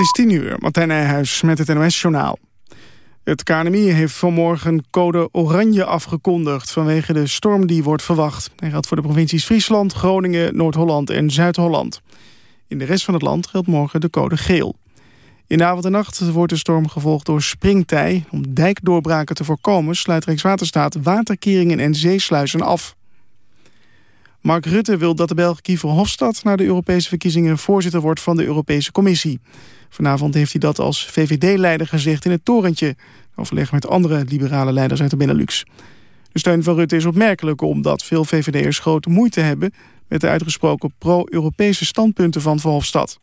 Het is tien uur, Martijn Nijhuis met het NOS-journaal. Het KNMI heeft vanmorgen code oranje afgekondigd... vanwege de storm die wordt verwacht. Hij geldt voor de provincies Friesland, Groningen, Noord-Holland en Zuid-Holland. In de rest van het land geldt morgen de code geel. In de avond en nacht wordt de storm gevolgd door springtij. Om dijkdoorbraken te voorkomen sluit Rijkswaterstaat waterkeringen en zeesluizen af. Mark Rutte wil dat de Belg Kiefer Hofstad... na de Europese verkiezingen voorzitter wordt van de Europese Commissie. Vanavond heeft hij dat als VVD-leider gezegd in het torentje. Overleg met andere liberale leiders uit de Benelux. De steun van Rutte is opmerkelijk omdat veel VVD'ers grote moeite hebben... met de uitgesproken pro-Europese standpunten van Verhofstadt.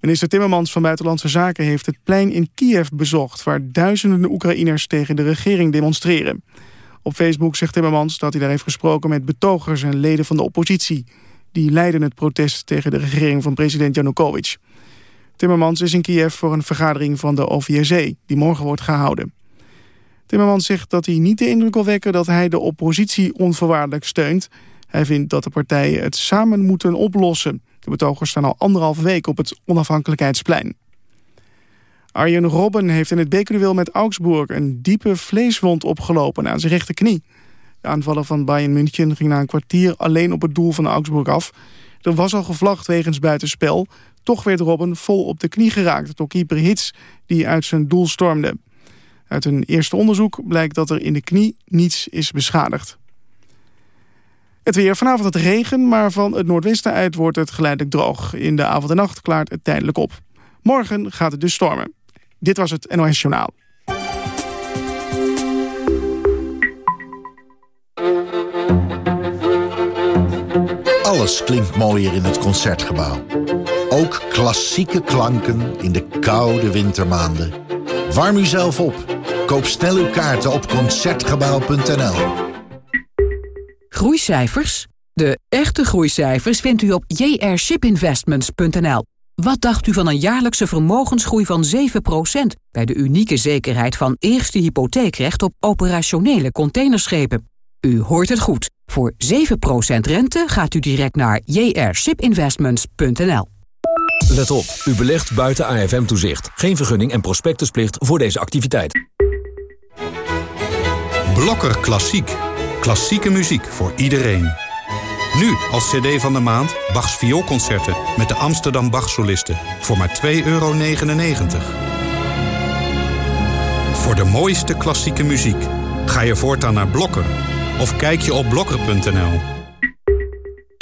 Minister Timmermans van Buitenlandse Zaken heeft het plein in Kiev bezocht... waar duizenden Oekraïners tegen de regering demonstreren. Op Facebook zegt Timmermans dat hij daar heeft gesproken met betogers en leden van de oppositie. Die leiden het protest tegen de regering van president Janukovic. Timmermans is in Kiev voor een vergadering van de OVSE, die morgen wordt gehouden. Timmermans zegt dat hij niet de indruk wil wekken dat hij de oppositie onvoorwaardelijk steunt. Hij vindt dat de partijen het samen moeten oplossen. De betogers staan al anderhalve week op het onafhankelijkheidsplein. Arjen Robben heeft in het bekerduel met Augsburg een diepe vleeswond opgelopen aan zijn rechterknie. De aanvaller van Bayern München ging na een kwartier alleen op het doel van Augsburg af. Er was al gevlacht wegens buitenspel. Toch werd Robben vol op de knie geraakt door keeper Hits die uit zijn doel stormde. Uit een eerste onderzoek blijkt dat er in de knie niets is beschadigd. Het weer vanavond het regen, maar van het noordwesten uit wordt het geleidelijk droog. In de avond en nacht klaart het tijdelijk op. Morgen gaat het dus stormen. Dit was het NOS Journaal. Alles klinkt mooier in het Concertgebouw. Ook klassieke klanken in de koude wintermaanden. Warm u zelf op. Koop snel uw kaarten op Concertgebouw.nl. Groeicijfers? De echte groeicijfers vindt u op jrshipinvestments.nl. Wat dacht u van een jaarlijkse vermogensgroei van 7% bij de unieke zekerheid van eerste hypotheekrecht op operationele containerschepen? U hoort het goed. Voor 7% rente gaat u direct naar jrshipinvestments.nl. Let op, u belegt buiten AFM-toezicht. Geen vergunning en prospectusplicht voor deze activiteit. Blokker Klassiek. Klassieke muziek voor iedereen. Nu als cd van de maand Bachs vioolconcerten met de Amsterdam Bachsolisten voor maar 2,99 euro. Voor de mooiste klassieke muziek ga je voortaan naar Blokker of kijk je op blokker.nl.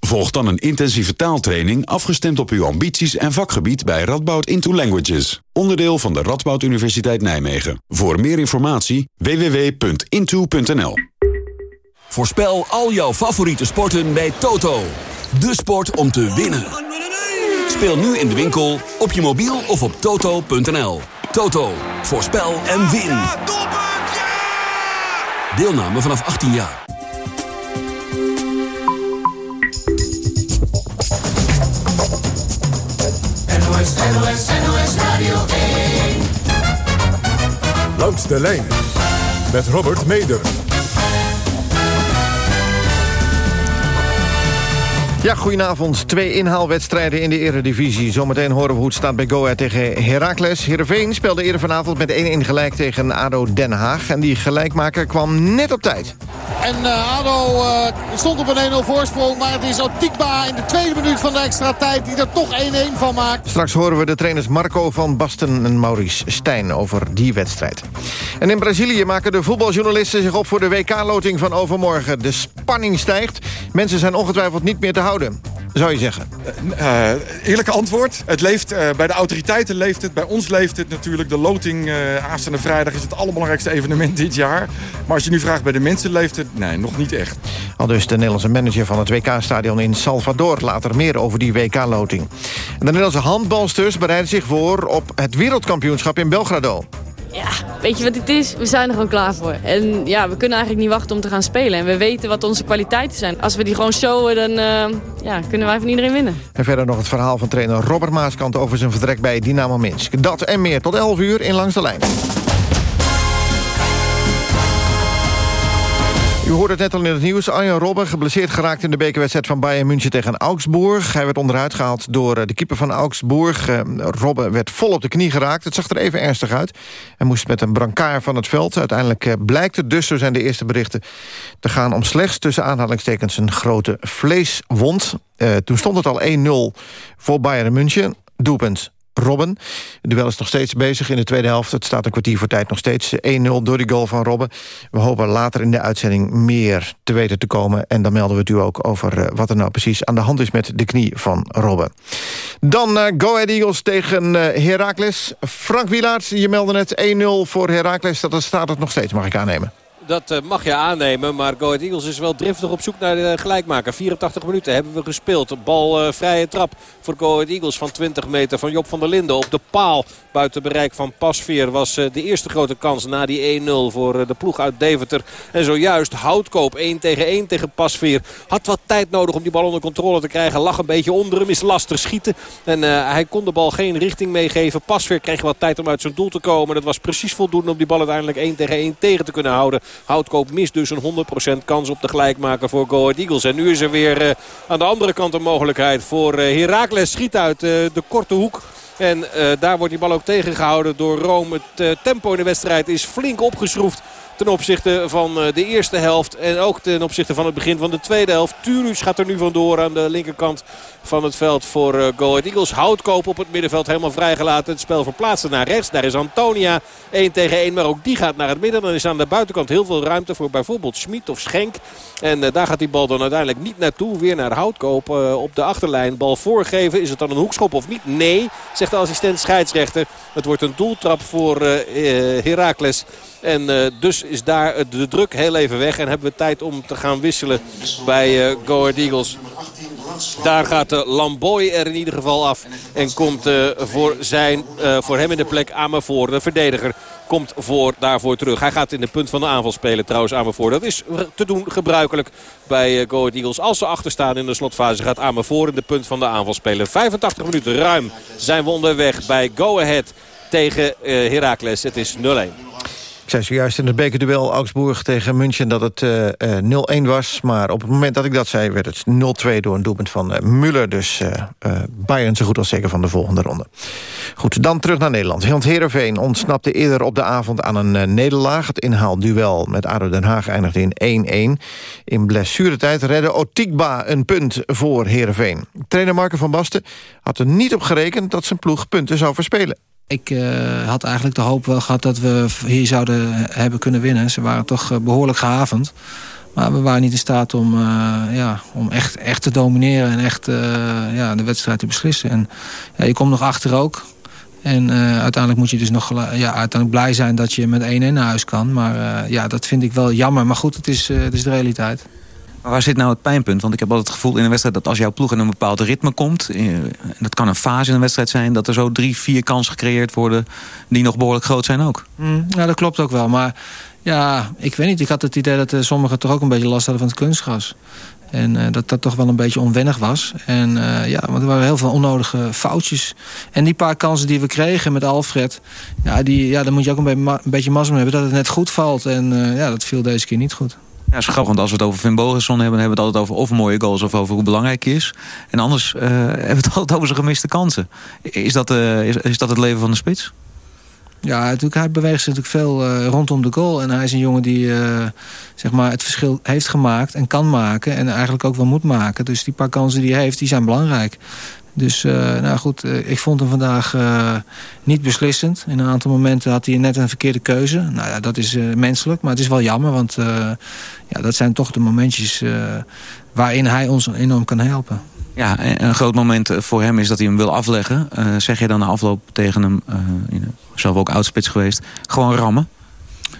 Volg dan een intensieve taaltraining afgestemd op uw ambities en vakgebied bij Radboud Into Languages. Onderdeel van de Radboud Universiteit Nijmegen. Voor meer informatie www.into.nl Voorspel al jouw favoriete sporten bij Toto. De sport om te winnen. Speel nu in de winkel, op je mobiel of op toto.nl. Toto, voorspel en win. Deelname vanaf 18 jaar. NOS, NOS, NOS Radio 1. Langs de lijn met Robert Meder. Ja, goedenavond. Twee inhaalwedstrijden in de eredivisie. Zometeen horen we hoe het staat bij Go Ahead tegen Heracles. Heerenveen speelde eerder vanavond met 1-1 gelijk tegen ADO Den Haag. En die gelijkmaker kwam net op tijd. En uh, ADO uh, stond op een 1-0 voorsprong. Maar het is Otikba in de tweede minuut van de extra tijd die er toch 1-1 van maakt. Straks horen we de trainers Marco van Basten en Maurice Stijn over die wedstrijd. En in Brazilië maken de voetbaljournalisten zich op voor de WK-loting van overmorgen. De spanning stijgt. Mensen zijn ongetwijfeld niet meer te houden zou je zeggen? Uh, eerlijke antwoord. Het leeft, uh, bij de autoriteiten leeft het, bij ons leeft het natuurlijk. De loting uh, aanstaande vrijdag is het allerbelangrijkste evenement dit jaar. Maar als je nu vraagt bij de mensen leeft het, nee, nog niet echt. Al dus de Nederlandse manager van het WK-stadion in Salvador. Later meer over die WK-loting. De Nederlandse handbalsters bereiden zich voor op het wereldkampioenschap in Belgrado. ja, weet je wat het is? We zijn er gewoon klaar voor. En ja, we kunnen eigenlijk niet wachten om te gaan spelen. En we weten wat onze kwaliteiten zijn. Als we die gewoon showen, dan uh, ja, kunnen wij van iedereen winnen. En verder nog het verhaal van trainer Robert Maaskant... over zijn vertrek bij Dynamo Minsk. Dat en meer tot 11 uur in Langs de Lijn. U hoorde het net al in het nieuws. Arjen Robben geblesseerd geraakt in de bekerwedstrijd van Bayern München tegen Augsburg. Hij werd onderuit gehaald door eh, de keeper van Augsburg. Uh, Robben werd vol op de knie geraakt. Het zag er even ernstig uit. Hij moest met een brancard van het veld. Uiteindelijk uh, blijkt het dus, zo zijn de eerste berichten... te gaan om slechts tussen aanhalingstekens een grote vleeswond. toen stond het al 1-0 voor Bayern München. Doelpunt Robben. Het duel is nog steeds bezig in de tweede helft. Het staat een kwartier voor tijd nog steeds 1-0 door die goal van Robben. We hopen later in de uitzending meer te weten te komen. En dan melden we het u ook over eh, wat er nou precies aan de hand is... met de knie van Robben. Dan uh, Go Ahead Eagles tegen uh, Heracles. Frank Wielaert, je meldde net 1-0 voor Heracles. Dat staat het nog steeds, mag ik aannemen. Dat eh, mag je aannemen. Maar Go Eagles is wel driftig op zoek naar de gelijkmaker. 84 minuten hebben we gespeeld. Bal uh, vrije trap voor Go Eagles van 20 meter van Job van der Linden. Op de paal buiten bereik van Pasveer was uh, de eerste grote kans na die 1-0 voor de ploeg uit Deventer. En zojuist Houtkoop 1 tegen 1 tegen Pasveer. Had wat tijd nodig om die bal onder controle te krijgen. Lag een beetje onder hem. Is lastig schieten. En hij kon de bal geen richting meegeven. Pasveer kreeg wat tijd om uit zijn doel te komen. Dat was precies voldoende om die bal uiteindelijk 1 tegen 1 tegen te kunnen houden. Houtkoop mist dus een 100% kans op de gelijkmaker voor Go Ahead Eagles. En nu is er weer uh, aan de andere kant een mogelijkheid voor uh, Heracles. Schiet uit uh, de korte hoek. En daar wordt die bal ook tegengehouden door Rome. Het tempo in de wedstrijd is flink opgeschroefd ten opzichte van eh, de eerste helft. En ook ten opzichte van het begin van de tweede helft. Turus gaat er nu vandoor aan de linkerkant van het veld voor uh, Go Eagles. Houtkoop op het middenveld helemaal vrijgelaten. Het spel verplaatsen naar rechts. Daar is Antonia 1 tegen 1. Maar ook die gaat naar het midden. Dan is aan de buitenkant heel veel ruimte voor bijvoorbeeld Schmid of Schenk. En uh, daar gaat die bal dan uiteindelijk niet naartoe. Weer naar Houtkoop op de achterlijn. Bal voorgeven. Is het dan een hoekschop of niet? Nee, zegt de assistent scheidsrechter. Het wordt een doeltrap voor Heracles. En uh, dus is daar de druk heel even weg. En hebben we tijd om te gaan wisselen bij uh, Go Ahead Eagles. Daar gaat de Lamboy er in ieder geval af. En komt voor, zijn, voor hem in de plek voor de verdediger komt voor, daarvoor terug. Hij gaat in de punt van de aanval spelen trouwens Amervoor. Dat is te doen gebruikelijk bij Go Ahead Eagles. Als ze achterstaan in de slotfase gaat Amervoor in de punt van de aanval spelen. 85 minuten ruim zijn we onderweg bij Go Ahead tegen Heracles. Het is 0-1. Ik zei zojuist in het bekerduel Augsburg tegen München dat het uh, uh, 0-1 was. Maar op het moment dat ik dat zei werd het 0-2 door een doelpunt van uh, Müller. Dus Bayern zo goed als zeker van de volgende ronde. Goed, dan terug naar Nederland. Want Heerenveen ontsnapte eerder op de avond aan een nederlaag. Het inhaalduel met ADO Den Haag eindigde in 1-1. In blessuretijd redde Otikba een punt voor Heerenveen. Trainer Marco van Basten had er niet op gerekend dat zijn ploeg punten zou verspelen. Ik uh, had eigenlijk de hoop wel gehad dat we hier zouden hebben kunnen winnen. Ze waren toch uh, behoorlijk gehavend. Maar we waren niet in staat om, uh, ja, om echt, echt te domineren en echt ja, de wedstrijd te beslissen. En ja, je komt nog achter ook. En uiteindelijk moet je dus nog ja, uiteindelijk blij zijn dat je met 1-1 naar huis kan. Maar ja, dat vind ik wel jammer. Maar goed, het is, het is de realiteit. Waar zit nou het pijnpunt? Want ik heb altijd het gevoel in een wedstrijd dat als jouw ploeg in een bepaald ritme komt... Eh, dat kan een fase in een wedstrijd zijn... dat er zo drie, vier kansen gecreëerd worden die nog behoorlijk groot zijn ook. Mm, ja, dat klopt ook wel. Maar ja, ik weet niet. Ik had het idee dat uh, sommigen toch ook een beetje last hadden van het kunstgras. En uh, dat dat toch wel een beetje onwennig was. En ja, want er waren heel veel onnodige foutjes. En die paar kansen die we kregen met Alfred... ja, die, ja dan moet je ook een, beetje, een beetje mazzel hebben dat het net goed valt. En ja, dat viel deze keer niet goed. Ja, is grappig, want als we het over Finn Bogason hebben... hebben we het altijd over of mooie goals of over hoe belangrijk hij is. En anders uh, hebben we het altijd over zijn gemiste kansen. Is dat, uh, is, dat het leven van de spits? Ja, natuurlijk, hij beweegt zich natuurlijk veel uh, rondom de goal. En hij is een jongen die zeg maar het verschil heeft gemaakt en kan maken. En eigenlijk ook wel moet maken. Dus die paar kansen die hij heeft, die zijn belangrijk. Dus uh, nou goed, uh, ik vond hem vandaag uh, niet beslissend. In een aantal momenten had hij net een verkeerde keuze. Nou ja, dat is menselijk, maar het is wel jammer. Want ja, dat zijn toch de momentjes waarin hij ons enorm kan helpen. Ja, een groot moment voor hem is dat hij hem wil afleggen. zeg je dan na afloop tegen hem, zelf ook oudspits geweest, gewoon rammen?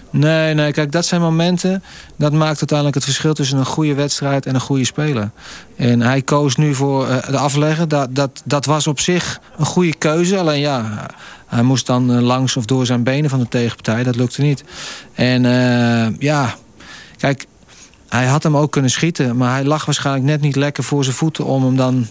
Nee, nee, kijk, dat zijn momenten... dat maakt uiteindelijk het verschil tussen een goede wedstrijd en een goede speler. En hij koos nu voor uh, de afleggen. Dat, dat, dat was op zich een goede keuze. Alleen ja, hij moest dan uh, langs of door zijn benen van de tegenpartij. Dat lukte niet. En uh, ja, kijk, hij had hem ook kunnen schieten. Maar hij lag waarschijnlijk net niet lekker voor zijn voeten... om hem dan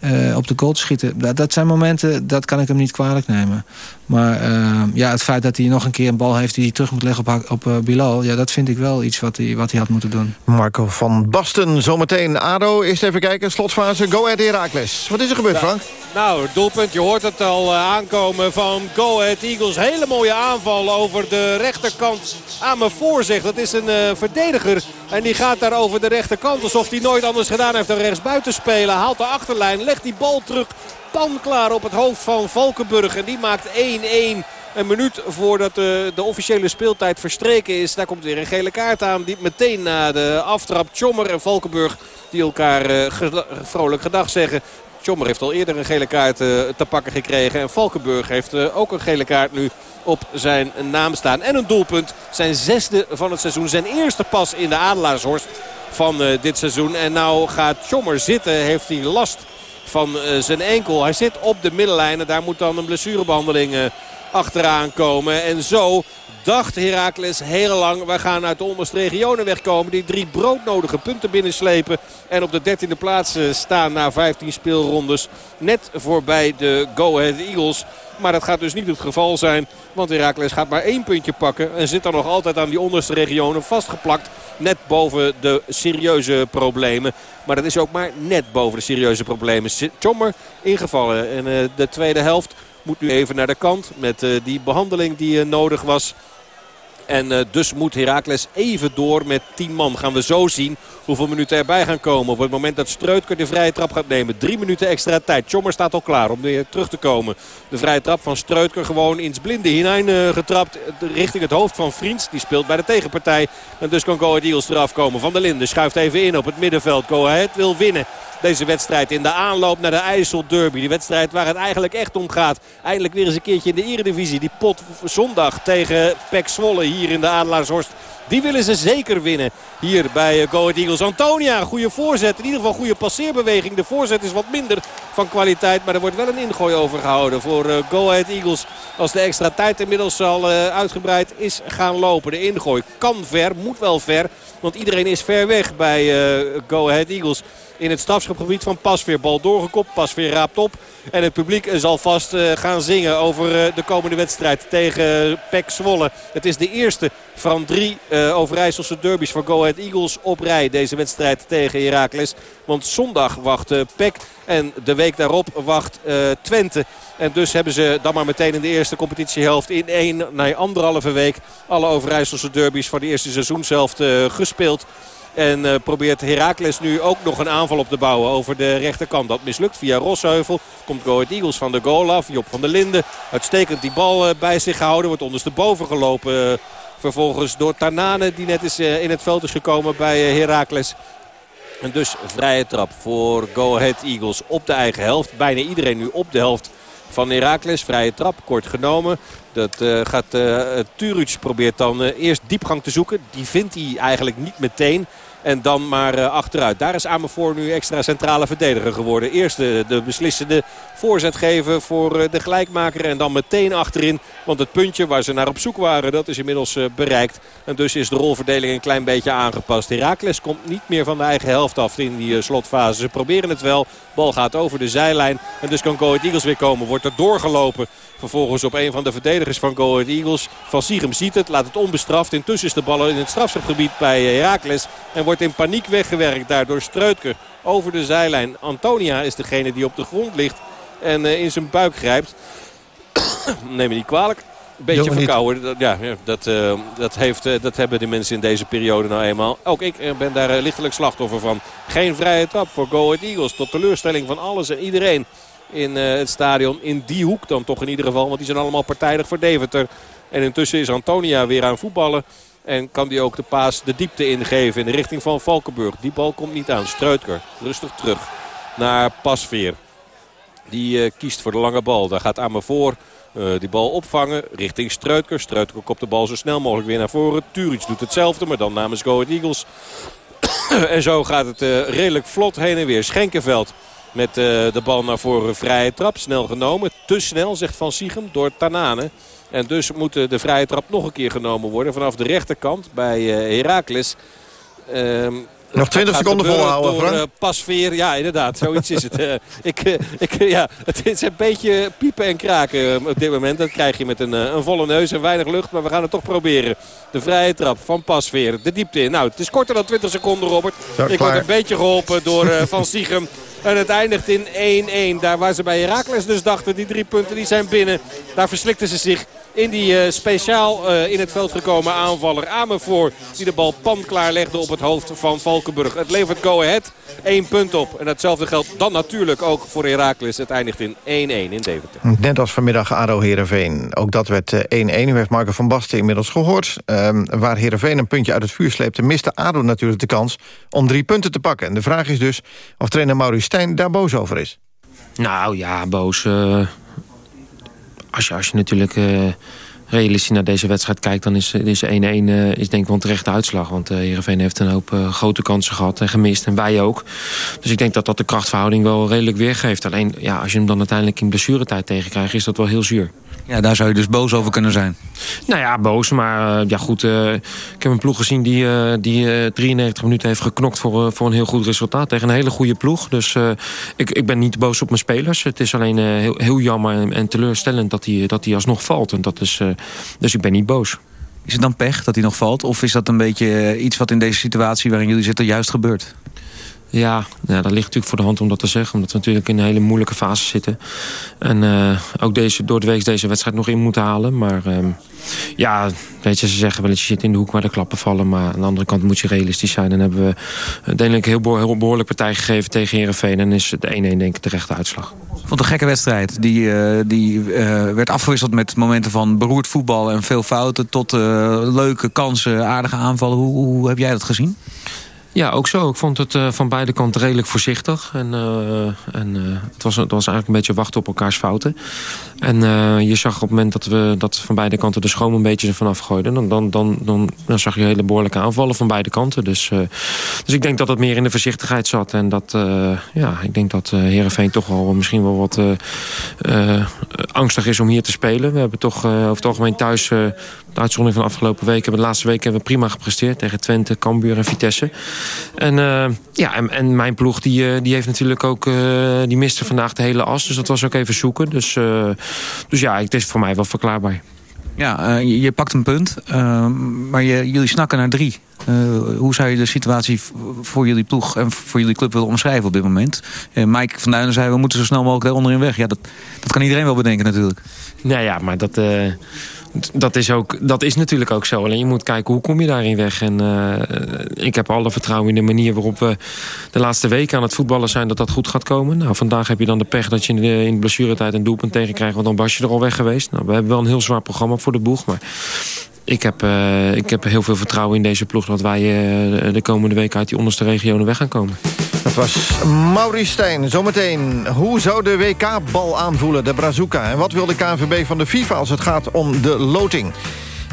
uh, op de goal te schieten. Dat, dat, zijn momenten, dat kan ik hem niet kwalijk nemen. Maar uh, ja, het feit dat hij nog een keer een bal heeft... die hij terug moet leggen op, op uh, Bilal... Ja, dat vind ik wel iets wat hij, wat hij had moeten doen. Marco van Basten, zometeen ADO. Eerst even kijken, slotfase, Go Ahead Heracles. Wat is er gebeurd, Frank? Nou, het doelpunt, je hoort het al aankomen van Go Ahead Eagles. Hele mooie aanval over de rechterkant aan mijn voorzicht. Dat is een verdediger en die gaat daar over de rechterkant. Alsof hij nooit anders gedaan heeft dan rechtsbuiten spelen. Haalt de achterlijn, legt die bal terug. Pan klaar op het hoofd van Valkenburg. En die maakt 1-1. Een minuut voordat de, de, officiële speeltijd verstreken is. Daar komt weer een gele kaart aan. Die meteen na de aftrap Tjommer en Valkenburg die elkaar ge vrolijk gedag zeggen. Tjommer heeft al eerder een gele kaart uh, te pakken gekregen. En Valkenburg heeft ook een gele kaart nu op zijn naam staan. En een doelpunt. Zijn zesde van het seizoen. Zijn eerste pas in de Adelaarshorst van dit seizoen. En nou gaat Tjommer zitten. Heeft hij last van uh, zijn enkel. Hij zit op de middenlijn. En daar moet dan een blessurebehandeling uh, achteraan komen. En zo dacht Heracles heel lang. Wij gaan uit de onderste regionen wegkomen. Die drie broodnodige punten binnenslepen. En op de 13e plaats staan na 15 speelrondes. Net voorbij de Go Ahead Eagles. Maar dat gaat dus niet het geval zijn. Want Heracles gaat maar één puntje pakken. En zit dan nog altijd aan die onderste regionen vastgeplakt. Net boven de serieuze problemen. Maar dat is ook maar net boven de serieuze problemen. Tjommer ingevallen. En uh, de tweede helft moet nu even naar de kant. Met uh, die behandeling die nodig was. En uh, dus moet Heracles even door met 10 man. Gaan we zo zien hoeveel minuten erbij gaan komen. Op het moment dat Streutker de vrije trap gaat nemen. Drie minuten extra tijd. Tjommer staat al klaar om weer terug te komen. De vrije trap van Streutker gewoon ins blinde hinein uh, getrapt. Richting het hoofd van Vriends. Die speelt bij de tegenpartij. En dus kan Go Ahead eraf komen. Van der Linden schuift even in op het middenveld. Go wil winnen deze wedstrijd in de aanloop naar de IJssel Derby. Die wedstrijd waar het eigenlijk echt om gaat. Eindelijk weer eens een keertje in de eredivisie. Die pot zondag tegen Pek Zwolle hier in de Adelaarshorst. Die willen ze zeker winnen hier bij Go Ahead Eagles. Antonia, goede voorzet. In ieder geval goede passeerbeweging. De voorzet is wat minder van kwaliteit. Maar er wordt wel een ingooi overgehouden voor Go Ahead Eagles. Als de extra tijd inmiddels al uitgebreid is gaan lopen. De ingooi kan ver, moet wel ver. Want iedereen is ver weg bij Go Ahead Eagles in het strafschopgebied van Pasveer. Bal doorgekopt, Pasveer raapt op. En het publiek zal vast uh, gaan zingen over uh, de komende wedstrijd tegen Pek Zwolle. Het is de eerste van drie Overijsselse derbies voor Go Ahead Eagles op rij. Deze wedstrijd tegen Heracles. Want zondag wacht Pek en de week daarop wacht Twente. En dus hebben ze dan maar meteen in de eerste competitiehelft in één, na anderhalve week... alle Overijsselse derbies van de eerste seizoenshelft gespeeld. En uh, probeert Heracles nu ook nog een aanval op te bouwen over de rechterkant. Dat mislukt via Rosheuvel. Komt Go Ahead Eagles van de goal af. Job van der Linden uitstekend die bal uh, bij zich gehouden. Wordt ondersteboven gelopen. Uh, vervolgens door Tanane die net is in het veld is gekomen bij Heracles. En dus vrije trap voor Go Ahead Eagles op de eigen helft. Bijna iedereen nu op de helft van Heracles. Vrije trap, kort genomen. Dat uh, gaat uh, probeert dan uh, eerst diepgang te zoeken. Die vindt hij eigenlijk niet meteen. En dan maar uh, achteruit. Daar is Amervoor nu extra centrale verdediger geworden. Eerst de, de beslissende voorzet geven voor uh, de gelijkmaker. En dan meteen achterin. Want het puntje waar ze naar op zoek waren, dat is inmiddels uh, bereikt. En dus is de rolverdeling een klein beetje aangepast. Herakles komt niet meer van de eigen helft af in die slotfase. Ze proberen het wel. Bal gaat over de zijlijn. En dus kan Go Eagles weer komen. Wordt er doorgelopen. Vervolgens op een van de verdedigers van Go Ahead Eagles. Van Siegem ziet het, laat het onbestraft. Intussen is de bal in het strafschopgebied bij Herakles. En wordt in paniek weggewerkt daardoor Streutker over de zijlijn. Antonia is degene die op de grond ligt en uh, in zijn buik grijpt. Neem me niet kwalijk. Een beetje verkouden. Dat, ja, dat, uh, dat, heeft, uh, dat hebben de mensen in deze periode nou eenmaal. Ook ik ben daar lichtelijk slachtoffer van. Geen vrije trap voor Go Ahead Eagles. Tot teleurstelling van alles en iedereen in het stadion. In die hoek dan toch in ieder geval. Want die zijn allemaal partijdig voor Deventer. En intussen is Antonia weer aan voetballen. En kan die ook de paas de diepte ingeven in de richting van Valkenburg. Die bal komt niet aan. Streutker rustig terug naar Pasveer. Die uh, kiest voor de lange bal. Daar gaat Amervoor die bal opvangen richting Streutkers. Streutkers kopt de bal zo snel mogelijk weer naar voren. Turic doet hetzelfde, maar dan namens Go Eagles. en zo gaat het redelijk vlot heen en weer. Schenkenveld met de bal naar voren. Vrije trap, snel genomen. Te snel, zegt Van Siegem, door Tanane. En dus moet de vrije trap nog een keer genomen worden vanaf de rechterkant bij Heracles. Ehm, nog 20 seconden volhouden, Frank. Uh, pasveer, ja inderdaad, zoiets is het. Uh, ik, uh, ik, ja, het is een beetje piepen en kraken op dit moment. Dat krijg je met een, een volle neus en weinig lucht. Maar we gaan het toch proberen. De vrije trap van Pasveer, de diepte in. Nou, het is korter dan 20 seconden, Robert. Ik klaar. word een beetje geholpen door Van Siegem. En het eindigt in 1-1. Daar waar ze bij Herakles dus dachten, die drie punten die zijn binnen. Daar verslikten ze zich in die uh, speciaal uh, in het veld gekomen aanvaller Amervoor. Die de bal pan klaar legde op het hoofd van Valkenburg. Het levert Go Ahead één punt op. En datzelfde geldt dan natuurlijk ook voor Heracles. Het eindigt in 1-1 in Deventer. Net als vanmiddag ADO Heerenveen. Ook dat werd 1-1. Uh, U heeft Marco van Basten inmiddels gehoord. Uh, waar Heerenveen een puntje uit het vuur sleepte... miste ADO natuurlijk de kans om drie punten te pakken. En de vraag is dus of trainer Maurice Stijn daar boos over is. Nou ja, boos als je, als je natuurlijk uh, realistisch naar deze wedstrijd kijkt... dan is 1-1 is, uh, denk ik wel een terechte uitslag. Want uh, Heerenveen heeft een hoop grote kansen gehad en gemist. En wij ook. Dus ik denk dat dat de krachtverhouding wel redelijk weergeeft. Alleen ja, als je hem dan uiteindelijk in blessuretijd tegenkrijgt... is dat wel heel zuur. Ja, daar zou je dus boos over kunnen zijn. Nou ja, boos. Maar uh, ja, goed. Uh, ik heb een ploeg gezien die, uh, die 93 minuten heeft geknokt voor, voor een heel goed resultaat. Tegen een hele goede ploeg. Dus ik, ik ben niet boos op mijn spelers. Het is alleen heel, heel jammer en, en, teleurstellend dat hij dat alsnog valt. En dat is, dus ik ben niet boos. Is het dan pech dat hij nog valt? Of is dat een beetje iets wat in deze situatie waarin jullie zitten juist gebeurt? Ja, ja, dat ligt natuurlijk voor de hand om dat te zeggen. Omdat we natuurlijk in een hele moeilijke fase zitten. En uh, ook deze, door de week deze wedstrijd nog in moeten halen. Maar uh, ja, weet je, ze zeggen wel dat je zit in de hoek waar de klappen vallen. Maar aan de andere kant moet je realistisch zijn. En hebben we uiteindelijk een heel, heel behoorlijk partij gegeven tegen Herenveen. En is de 1-1 denk ik de rechte uitslag. Vond een gekke wedstrijd. Die, uh, die werd afgewisseld met momenten van beroerd voetbal en veel fouten. Tot leuke kansen, aardige aanvallen. Hoe, hoe heb jij dat gezien? Ja, ook zo. Ik vond het uh, van beide kanten redelijk voorzichtig. En, uh, en uh, het, was, het was eigenlijk een beetje wachten op elkaars fouten. En je zag op het moment dat we dat van beide kanten de schoon een beetje ervan afgooiden... Dan, dan, dan, dan, dan zag je hele behoorlijke aanvallen van beide kanten. Dus, dus ik denk dat het meer in de voorzichtigheid zat. En dat, ja, ik denk dat Heerenveen toch wel misschien wel wat angstig is om hier te spelen. We hebben toch over het algemeen thuis... de uitzondering van de afgelopen weken... de laatste weken hebben we prima gepresteerd tegen Twente, Cambuur en Vitesse... En, uh, ja, en, en, mijn ploeg die, uh, die heeft natuurlijk ook... Uh, die miste vandaag de hele as. Dus dat was ook even zoeken. Dus, dus ja, het is voor mij wel verklaarbaar. Ja, je, je, pakt een punt. maar je, jullie snakken naar drie. hoe zou je de situatie voor jullie ploeg en voor jullie club willen omschrijven op dit moment? Mike van Duinen zei, we moeten zo snel mogelijk onderin weg. Ja, dat, dat kan iedereen wel bedenken natuurlijk. Nou ja, maar dat dat is, ook, dat is natuurlijk ook zo. Alleen je moet kijken hoe kom je daarin weg. En uh, ik heb alle vertrouwen in de manier waarop we de laatste weken aan het voetballen zijn... dat dat goed gaat komen. Nou, vandaag heb je dan de pech dat je in de, in blessuretijd een doelpunt tegenkrijgt... want dan was je er al weg geweest. Nou, we hebben wel een heel zwaar programma voor de boeg. Maar ik heb, uh, ik heb heel veel vertrouwen in deze ploeg... dat wij uh, de komende weken uit die onderste regionen weg gaan komen. Dat was Maurice Stijn. Zometeen, hoe zou de WK-bal aanvoelen, de Brazuca? En wat wil de KNVB van de FIFA als het gaat om de loting?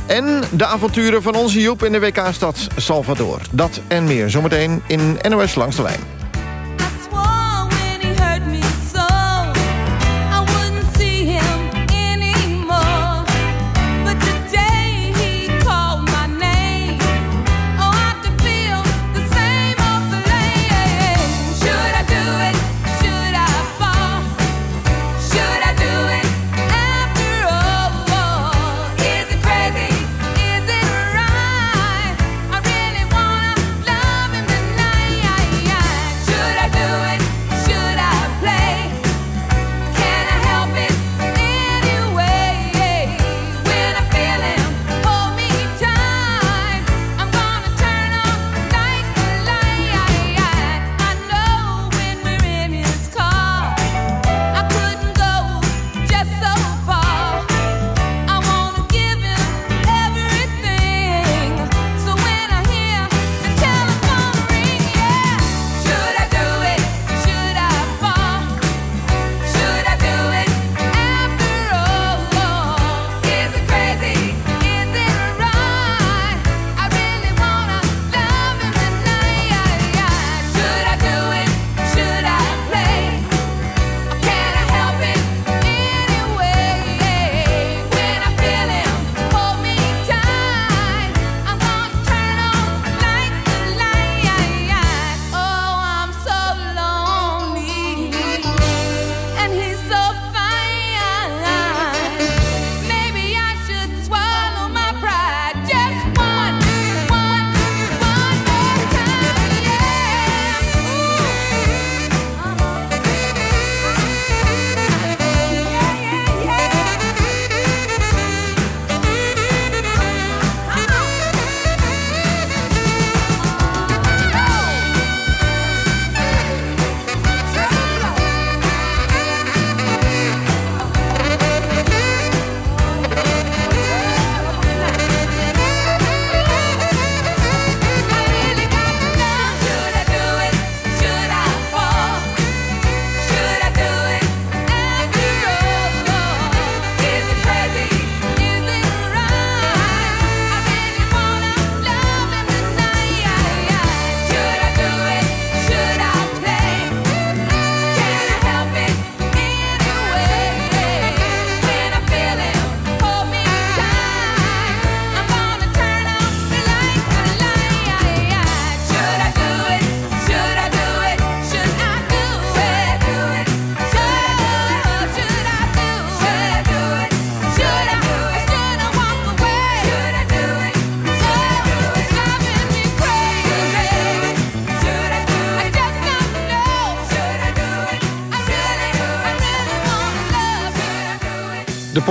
En de avonturen van onze Joep in de WK-stad Salvador. Dat en meer zometeen in NOS Langs de Lijn.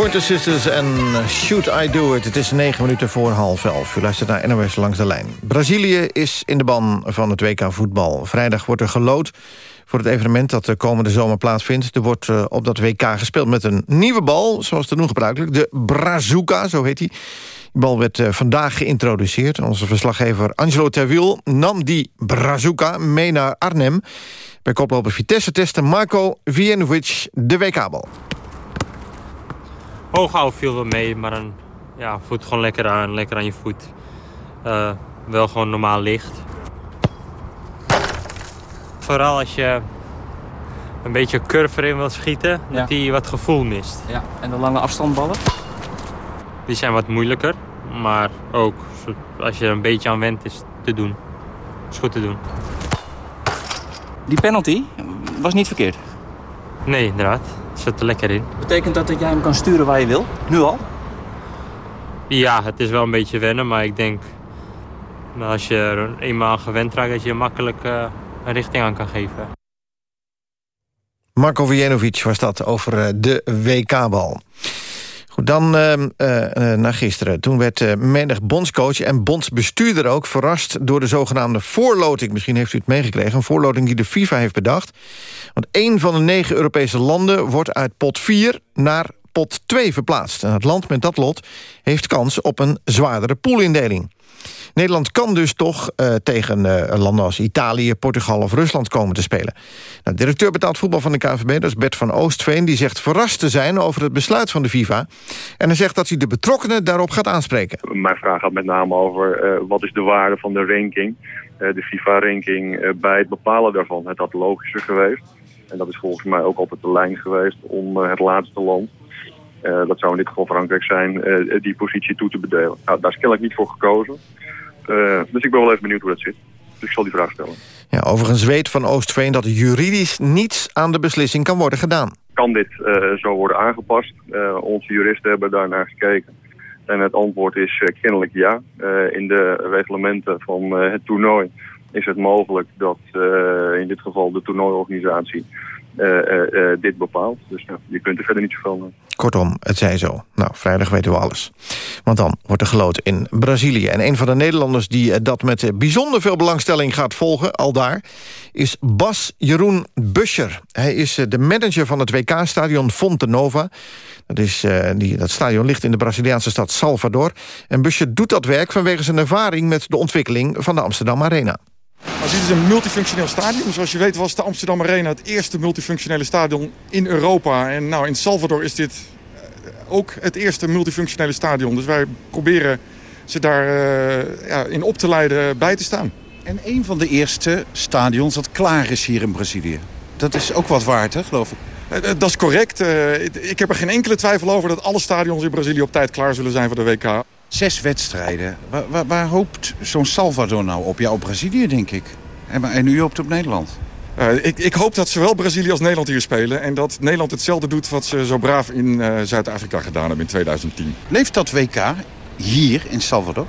Pointer Sisters en Shoot I Do It. Het is negen minuten voor half elf. U luistert naar NOS Langs de Lijn. Brazilië is in de ban van het WK voetbal. Vrijdag wordt er gelood voor het evenement dat de komende zomer plaatsvindt. Er wordt uh, op dat WK gespeeld met een nieuwe bal, zoals te doen gebruikelijk. De Brazuca, zo heet die. Die bal werd uh, vandaag geïntroduceerd. Onze verslaggever Angelo Terwiel nam die Brazuca mee naar Arnhem. Bij koploper Vitesse testen Marco Vienovic de WK-bal. Hoog viel wel mee, maar een ja, voet gewoon lekker aan, lekker aan je voet. Uh, wel gewoon normaal licht. Vooral als je een beetje curve erin wilt schieten, ja. dat die wat gevoel mist. Ja, en de lange afstandballen? Die zijn wat moeilijker, maar ook als je er een beetje aan went is te doen. Is goed te doen. Die penalty was niet verkeerd? Nee, inderdaad. Zit er lekker in. Betekent dat dat jij hem kan sturen waar je wil? Nu al? Ja, het is wel een beetje wennen, maar ik denk... als je er eenmaal aan gewend raakt, dat je makkelijk uh, een richting aan kan geven. Marco Vujenovic was dat over de WK-bal. Goed, dan uh, naar gisteren. Toen werd uh, menig bondscoach en bondsbestuurder ook verrast... door de zogenaamde voorloting. Misschien heeft u het meegekregen. Een voorloting die de FIFA heeft bedacht. Want één van de negen Europese landen wordt uit pot 4 naar pot 2 verplaatst. En het land met dat lot heeft kans op een zwaardere poolindeling. Nederland kan dus toch uh, tegen uh, landen als Italië, Portugal of Rusland komen te spelen. Nou, directeur betaald voetbal van de KNVB, dat is Bert van Oostveen... die zegt verrast te zijn over het besluit van de FIFA. En hij zegt dat hij de betrokkenen daarop gaat aanspreken. Mijn vraag gaat met name over uh, wat is de waarde van de ranking. de FIFA-ranking bij het bepalen daarvan. Het had logischer geweest. En dat is volgens mij ook altijd de lijn geweest om het laatste land... Uh, dat zou in dit geval Frankrijk zijn, uh, die positie toe te bedelen. Nou, daar is kennelijk niet voor gekozen. Uh, dus ik ben wel even benieuwd hoe dat zit. Dus ik zal die vraag stellen. Ja, overigens weet Van Oostveen dat juridisch niets aan de beslissing kan worden gedaan. Kan dit zo worden aangepast? onze juristen hebben daar naar gekeken. En het antwoord is kennelijk ja. in de reglementen van het toernooi is het mogelijk dat in dit geval de toernooiorganisatie dit bepaalt. Dus je kunt er verder niet zoveel. Kortom, het zij zo. Nou, vrijdag weten we alles. Want dan wordt er geloot in Brazilië. En een van de Nederlanders die dat met bijzonder veel belangstelling gaat volgen... al daar, is Bas Jeroen Buscher. Hij is de manager van het WK-stadion Fonte Nova. Dat, is, die, dat stadion ligt in de Braziliaanse stad Salvador. En Buscher doet dat werk vanwege zijn ervaring... met de ontwikkeling van de Amsterdam Arena. Nou, dit is een multifunctioneel stadion. Zoals je weet was de Amsterdam Arena het eerste multifunctionele stadion in Europa. En nou, in Salvador is dit ook het eerste multifunctionele stadion. Dus wij proberen ze daar uh, ja, in op te leiden bij te staan. En een van de eerste stadions dat klaar is hier in Brazilië. Dat is ook wat waard, hè, geloof ik? Dat is correct. Ik heb er geen enkele twijfel over dat alle stadions in Brazilië op tijd klaar zullen zijn voor de WK. Zes wedstrijden. Waar, waar, waar hoopt zo'n Salvador nou op? Ja, op Brazilië, denk ik. En, en u hoopt op Nederland? Uh, ik, ik, hoop dat zowel Brazilië als Nederland hier spelen. En dat Nederland hetzelfde doet wat ze zo braaf in uh, Zuid-Afrika gedaan hebben in 2010. Leeft dat WK hier in Salvador?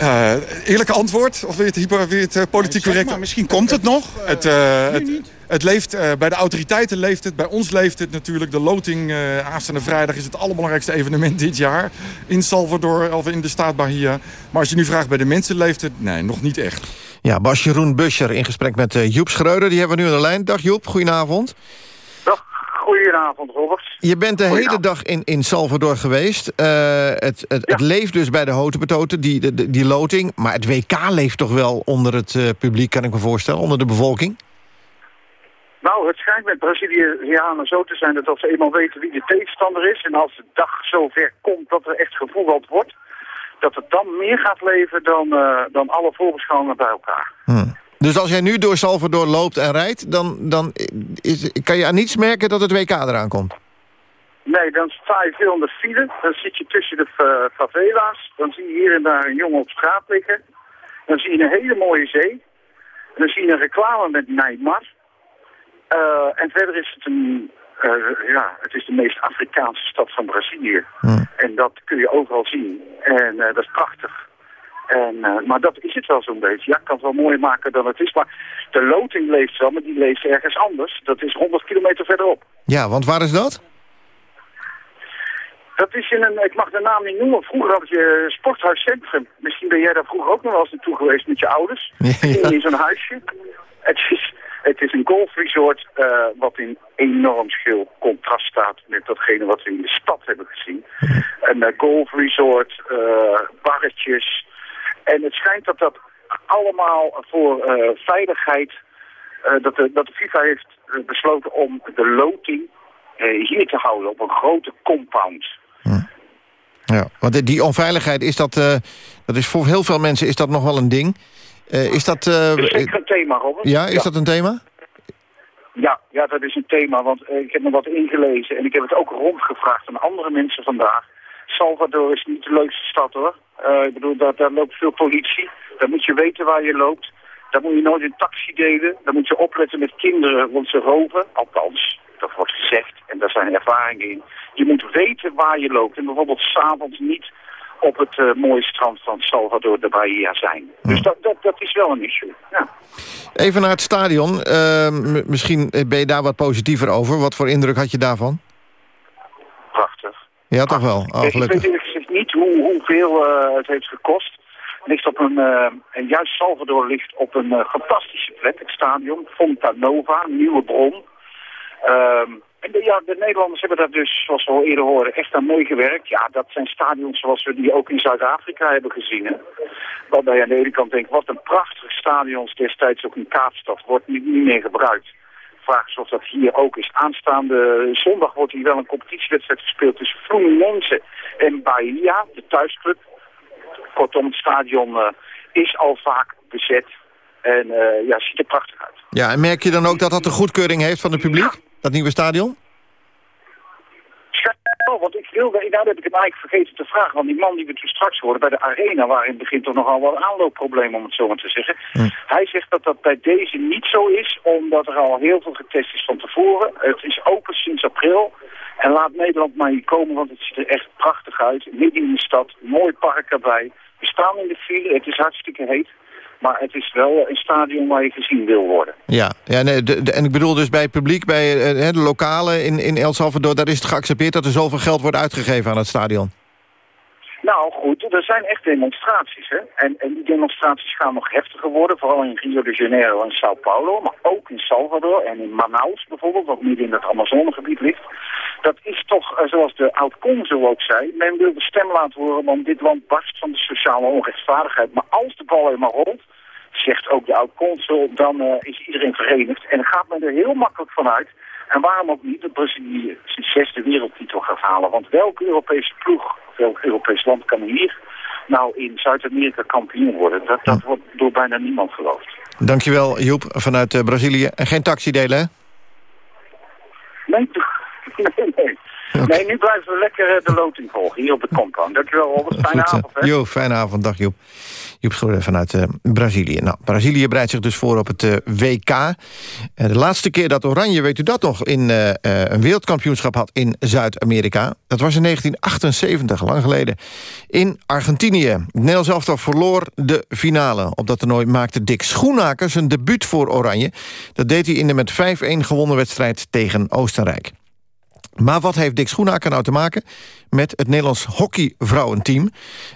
Uh, eerlijke antwoord? Of wil je het, hyper, het politiek correct? Maar misschien komt het nog. Het, het, het leeft, uh, bij de autoriteiten leeft het, bij ons leeft het natuurlijk. De loting uh, aanstaande vrijdag is het allerbelangrijkste evenement dit jaar. In Salvador of in de staat Bahia. Maar als je nu vraagt bij de mensen leeft het, nee, nog niet echt. Ja, Bas Jeroen Buscher in gesprek met uh, Joep Schreuder. Die hebben we nu aan de lijn. Dag Joep, goedenavond. Dag, goedenavond Robert. Je bent de hele dag in, in Salvador geweest. het, het, ja. het, leeft dus bij de hotenbetoten, die, die, die loting. Maar het WK leeft toch wel onder het publiek, kan ik me voorstellen, onder de bevolking? Nou, het schijnt met Brazilianen zo te zijn dat als ze eenmaal weten wie de tegenstander is... en als de dag zover komt dat er echt gevoetbald wordt... dat het dan meer gaat leven dan, uh, dan alle voorbeschouwingen bij elkaar. Hmm. Dus als jij nu door Salvador loopt en rijdt... dan, dan is, kan je aan niets merken dat het WK eraan komt? Nee, dan sta je veel in de file. Dan zit je tussen de uh, favela's. Dan zie je hier en daar een jongen op straat liggen. Dan zie je een hele mooie zee. Dan zie je een reclame met Neymar... Uh, en verder is het een, uh, ja, het is de meest Afrikaanse stad van Brazilië. Hmm. En dat kun je overal zien. En uh, dat is prachtig. En, maar dat is het wel zo'n beetje. Ja, ik kan het wel mooier maken dan het is. Maar de loting leeft wel, maar die leeft ergens anders. Dat is 100 kilometer verderop. Ja, want waar is dat? Dat is in een, ik mag de naam niet noemen. Vroeger had je Sporthuiscentrum. Misschien ben jij daar vroeger ook nog wel eens naartoe geweest met je ouders. Ja. In zo'n huisje. Het is, het is een golfresort uh, wat in enorm schil contrast staat met datgene wat we in de stad hebben gezien. Een uh, golfresort, uh, barretjes. En het schijnt dat dat allemaal voor veiligheid, dat, de, dat FIFA heeft besloten om de loting hier te houden op een grote compound. Ja, want die onveiligheid, is dat, dat is voor heel veel mensen is dat nog wel een ding. Uh, is dat... Uh, dat is zeker een thema, Robert. Ja, is ja. dat een thema? Ja, ja, dat is een thema, want ik heb me wat ingelezen en ik heb het ook rondgevraagd aan andere mensen vandaag. Salvador is niet de leukste stad hoor. ik bedoel, daar, daar loopt veel politie. Daar moet je weten waar je loopt. Daar moet je nooit een taxi delen. Daar moet je opletten met kinderen, want ze roven. Althans, dat wordt gezegd en daar zijn ervaringen in. Je moet weten waar je loopt en bijvoorbeeld s'avonds niet op het uh, mooie strand van Salvador de Bahia zijn. Dus dat, dat, dat is wel een issue. Ja. Even naar het stadion. Uh, misschien ben je daar wat positiever over. Wat voor indruk had je daarvan? Prachtig. Ja, toch wel. Oh, ik weet eerlijk gezegd niet hoe, hoeveel uh, het heeft gekost. Ligt op een, en juist Salvador ligt op een fantastische plek, het stadion. Fontanova, nieuwe bron. De, ja, de Nederlanders hebben daar dus, zoals we al eerder horen, echt aan meegewerkt. Ja, dat zijn stadions zoals we die ook in Zuid-Afrika hebben gezien. Hè? Waarbij je aan de ene kant denkt, wat een prachtig stadions destijds ook in Kaapstad wordt niet, niet meer gebruikt. Vraag is of dat hier ook is. Aanstaande zondag wordt hier wel een competitiewedstrijd gespeeld tussen Fluminense en Bahia, de thuisclub. Kortom, het stadion uh, is al vaak bezet en uh, ja, ziet er prachtig uit. Ja, en merk je dan ook dat dat een goedkeuring heeft van het publiek? Dat nieuwe stadion? Oh, want ik wilde, nou heb ik het eigenlijk vergeten te vragen. Want die man die we toen straks hoorden bij de arena... waren in het begin toch nogal wel aanloopproblemen, om het zo maar te zeggen. Hm. Hij zegt dat dat bij deze niet zo is, omdat er al heel veel getest is van tevoren. Het is open sinds april. En laat Nederland maar hier komen, want het ziet er echt prachtig uit. Midden in de stad, mooi park erbij. We staan in de file, het is hartstikke heet. Maar het is wel een stadion waar je gezien wil worden. Ja, ja nee, de, de, en ik bedoel dus bij het publiek, bij uh, de lokalen in, in El Salvador... daar is het geaccepteerd dat er zoveel geld wordt uitgegeven aan het stadion. Nou goed, er zijn echt demonstraties. Hè? En, en die demonstraties gaan nog heftiger worden. Vooral in Rio de Janeiro en Sao Paulo. Maar ook in Salvador en in Manaus bijvoorbeeld. Wat midden in het Amazonegebied ligt. Dat is toch, uh, zoals de oud-consul ook zei. Men wil de stem laten horen. Want dit land barst van de sociale onrechtvaardigheid. Maar als de bal eenmaal rolt zegt ook de oud-consul, dan uh, is iedereen verenigd. En dan gaat men er heel makkelijk vanuit. En waarom ook niet dat Brazilië zijn zesde wereldtitel gaat halen. Want welke Europese ploeg, welk Europees land kan hier nou in Zuid-Amerika kampioen worden? Dat, dat wordt door bijna niemand geloofd. Dankjewel Joep, vanuit uh, Brazilië. En geen taxi delen, hè? Nee, nee, nee. Okay. Nee, nu blijven we lekker de loting volgen hier op het compound. Dankjewel Robert, fijne Goed, avond. Hè? Jo, fijne avond, dag Joep. Joep Schroeder vanuit uh, Brazilië. Nou, Brazilië bereidt zich dus voor op het uh, WK. Uh, de laatste keer dat Oranje, weet u dat nog, in een wereldkampioenschap had in Zuid-Amerika. Dat was in 1978, lang geleden, in Argentinië. Het Nederlands elftal verloor de finale. Op dat toernooi maakte Dick Schoenaker zijn debuut voor Oranje. Dat deed hij in de met 5-1 gewonnen wedstrijd tegen Oostenrijk. Maar wat heeft Dick Schoenaker nou te maken met het Nederlands hockeyvrouwenteam?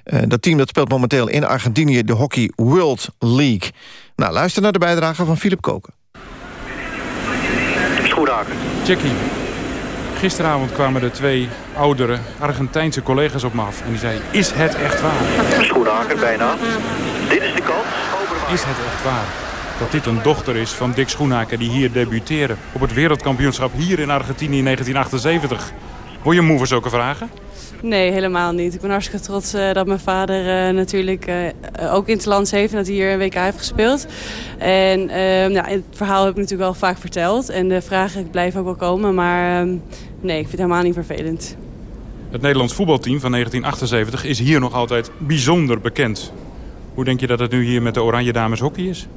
Uh, dat team dat speelt momenteel in Argentinië de Hockey World League. Nou, luister naar de bijdrage van Philip Koken. Schoenaker. Jackie, gisteravond kwamen er twee oudere Argentijnse collega's op me af. En die zeiden, is het echt waar? Schoenaker, bijna. Dit is de kans. Is het echt waar? Dat dit een dochter is van Dick Schoenaker die hier debuteren. Op het wereldkampioenschap hier in Argentinië in 1978. Word je moe voor zulke vragen? Nee, helemaal niet. Ik ben hartstikke trots uh, dat mijn vader uh, natuurlijk uh, ook in het land heeft... en dat hij hier een WK heeft gespeeld. En ehm, ja, het verhaal heb ik natuurlijk wel vaak verteld. En de vragen blijven ook wel komen. Maar ehm, nee, ik vind het helemaal niet vervelend. Het Nederlands voetbalteam van 1978 is hier nog altijd bijzonder bekend. Hoe denk je dat het nu hier met de Oranje Dames hockey is?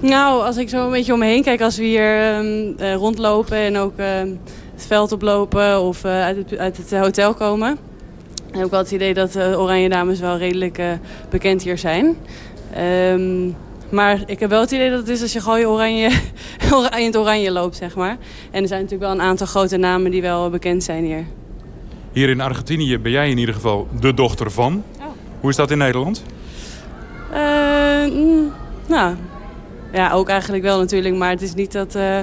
Nou, als ik zo een beetje om me heen kijk, als we hier uh, rondlopen en ook uh, het veld oplopen of uh, uit, het, uit, het, hotel komen, heb ik wel het idee dat de Oranje Dames wel redelijk bekend hier zijn. Um, maar ik heb wel het idee dat het is als je gewoon oranje, in het oranje loopt, zeg maar. En er zijn natuurlijk wel een aantal grote namen die wel bekend zijn hier. Hier in Argentinië ben jij in ieder geval de dochter van. Hoe is dat in Nederland? Eh, mm, nou, ja, ook eigenlijk wel natuurlijk. Maar het is niet dat... eh,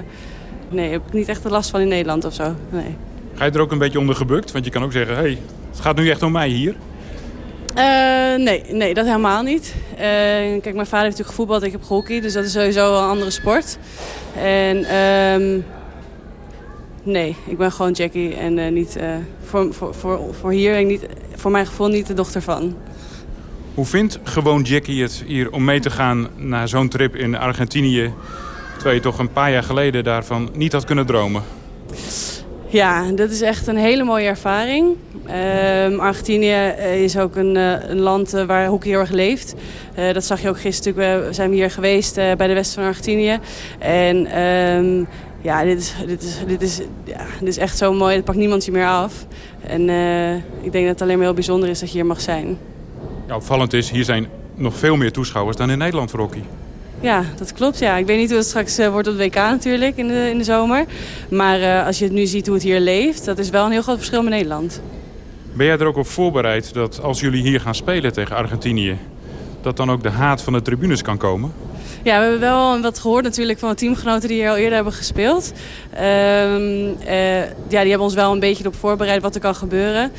nee, heb ik niet echt de last van in Nederland of zo. Nee. Ga je er ook een beetje onder gebukt? Want je kan ook zeggen, hey, het gaat nu echt om mij hier. Eh, nee, nee, dat helemaal niet. Eh, kijk, mijn vader heeft natuurlijk gevoetbald, ik heb gehockeyd, dus dat is sowieso wel een andere sport. En ehm, nee, ik ben gewoon Jackie en niet, voor, voor, voor, voor hier en niet, voor mijn gevoel niet de dochter van. Hoe vindt gewoon Jackie het hier om mee te gaan naar zo'n trip in Argentinië... terwijl je toch een paar jaar geleden daarvan niet had kunnen dromen? Ja, dat is echt een hele mooie ervaring. Ehm, Argentinië eh, is ook een, eh, een land eh, waar hockey heel erg leeft. Dat zag je ook gisteren. We zijn hier geweest bij de West van Argentinië. En ehm, ja, dit is, dit, is, dit, is, ja, dit is echt zo mooi. Het pakt niemand je meer af. En ik denk dat het alleen maar heel bijzonder is dat je hier mag zijn. Ja, opvallend is, hier zijn nog veel meer toeschouwers dan in Nederland voor hockey. Ja, dat klopt. Ja. Ik weet niet hoe het straks eh, wordt op het WK natuurlijk in de, in de zomer. Maar eh, als je het nu ziet hoe het hier leeft, dat is wel een heel groot verschil met Nederland. Ben jij er ook op voorbereid dat als jullie hier gaan spelen tegen Argentinië... dat dan ook de haat van de tribunes kan komen? Ja, we hebben wel wat gehoord natuurlijk van de teamgenoten die hier al eerder hebben gespeeld. Ehm, eh, ja, die hebben ons wel een beetje erop voorbereid wat er kan gebeuren.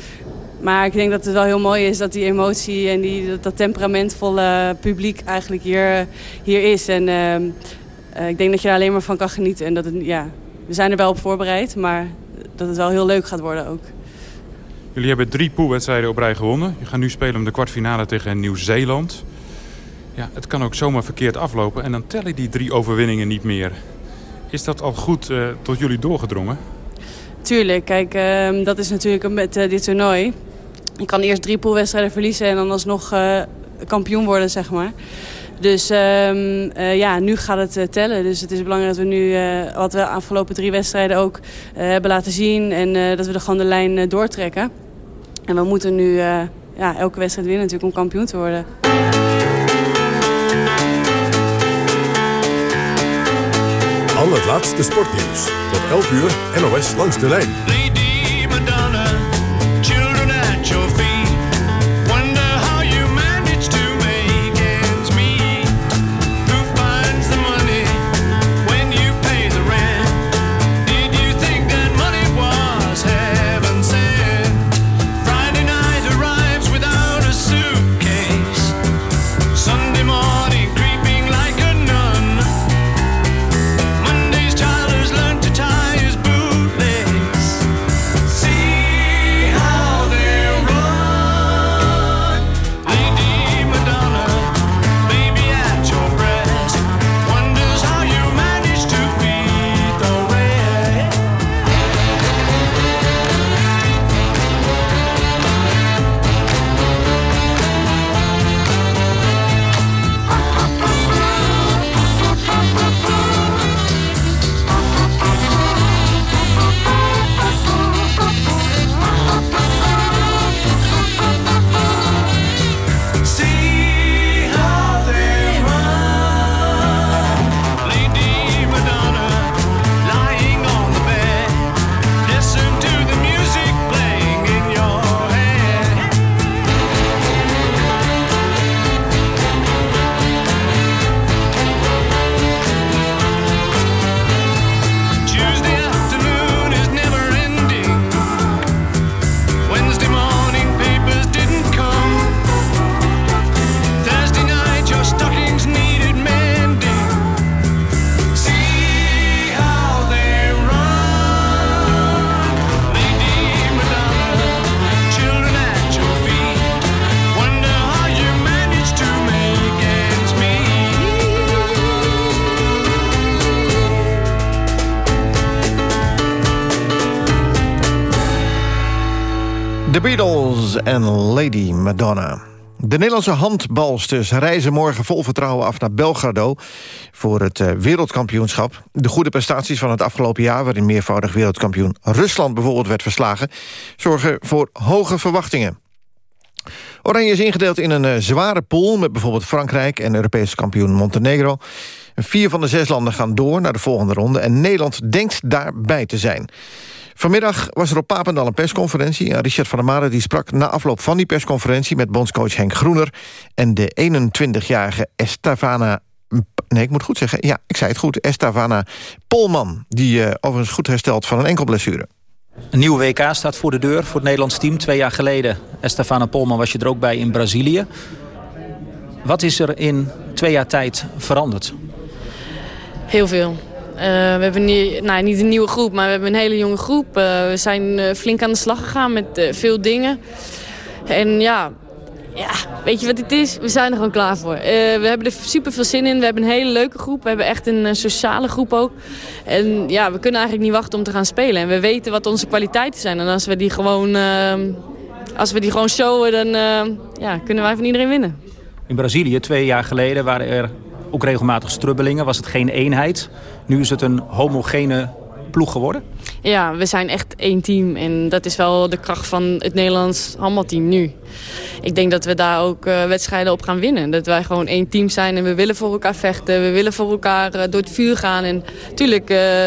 Maar ik denk dat het wel heel mooi is dat die emotie en die, dat, dat temperamentvolle publiek eigenlijk hier, hier is. En ehm, eh, ik denk dat je er alleen maar van kan genieten. En dat het, ja, we zijn er wel op voorbereid, maar dat het wel heel leuk gaat worden ook. Jullie hebben drie poolwedstrijden op rij gewonnen. Je gaat nu spelen om de kwartfinale tegen Nieuw-Zeeland. Ja, het kan ook zomaar verkeerd aflopen en dan tellen die drie overwinningen niet meer. Is dat al goed eh, tot jullie doorgedrongen? Tuurlijk, kijk, ehm, dat is natuurlijk met eh, dit toernooi. Je kan eerst drie poolwedstrijden verliezen en dan alsnog eh, kampioen worden, zeg maar. Dus ehm, eh, ja, nu gaat het eh, tellen. Dus het is belangrijk dat we nu, wat we afgelopen drie wedstrijden ook hebben laten zien... en dat we er gewoon de lijn doortrekken. En we moeten nu ja, elke wedstrijd winnen natuurlijk om kampioen te worden. Al het laatste sportnieuws. Tot 11 uur NOS langs de lijn. En Lady Madonna. De Nederlandse handbalsters reizen morgen vol vertrouwen af naar Belgrado... voor het eh, wereldkampioenschap. De goede prestaties van het afgelopen jaar... waarin meervoudig wereldkampioen Rusland bijvoorbeeld werd verslagen... zorgen voor hoge verwachtingen. Oranje is ingedeeld in een eh, zware pool... met bijvoorbeeld Frankrijk en Europees kampioen Montenegro. En Vier van de zes landen gaan door naar de volgende ronde... en Nederland denkt daarbij te zijn. Vanmiddag was er op Papendal een persconferentie. En Richard van der Made die sprak na afloop van die persconferentie... met bondscoach Henk Groener en de 21-jarige Estavana... Nee, ik moet goed zeggen. Ja, ik zei het goed. Estavana Polman, die uh, overigens goed herstelt van een enkel blessure. Een nieuwe WK staat voor de deur voor het Nederlands team. Twee jaar geleden, Estefana Polman, was je er ook bij in Brazilië. Wat is er in twee jaar tijd veranderd? Heel veel. Uh, we hebben niet, nou, niet een nieuwe groep, maar we hebben een hele jonge groep. Uh, we zijn uh, flink aan de slag gegaan met veel dingen. En ja, ja, weet je wat het is? We zijn er gewoon klaar voor. we hebben er super veel zin in. We hebben een hele leuke groep. We hebben echt een sociale groep ook. En ja, we kunnen eigenlijk niet wachten om te gaan spelen. En we weten wat onze kwaliteiten zijn. En als we die gewoon, als we die gewoon showen, dan ja, kunnen wij van iedereen winnen. In Brazilië, twee jaar geleden, waren er ook regelmatig strubbelingen. Was het geen eenheid. Nu is het een homogene ploeg geworden. Ja, we zijn echt één team. En dat is wel de kracht van het Nederlands handbalteam nu. Ik denk dat we daar ook uh, wedstrijden op gaan winnen. Dat wij gewoon één team zijn en we willen voor elkaar vechten. We willen voor elkaar uh, door het vuur gaan. En natuurlijk uh,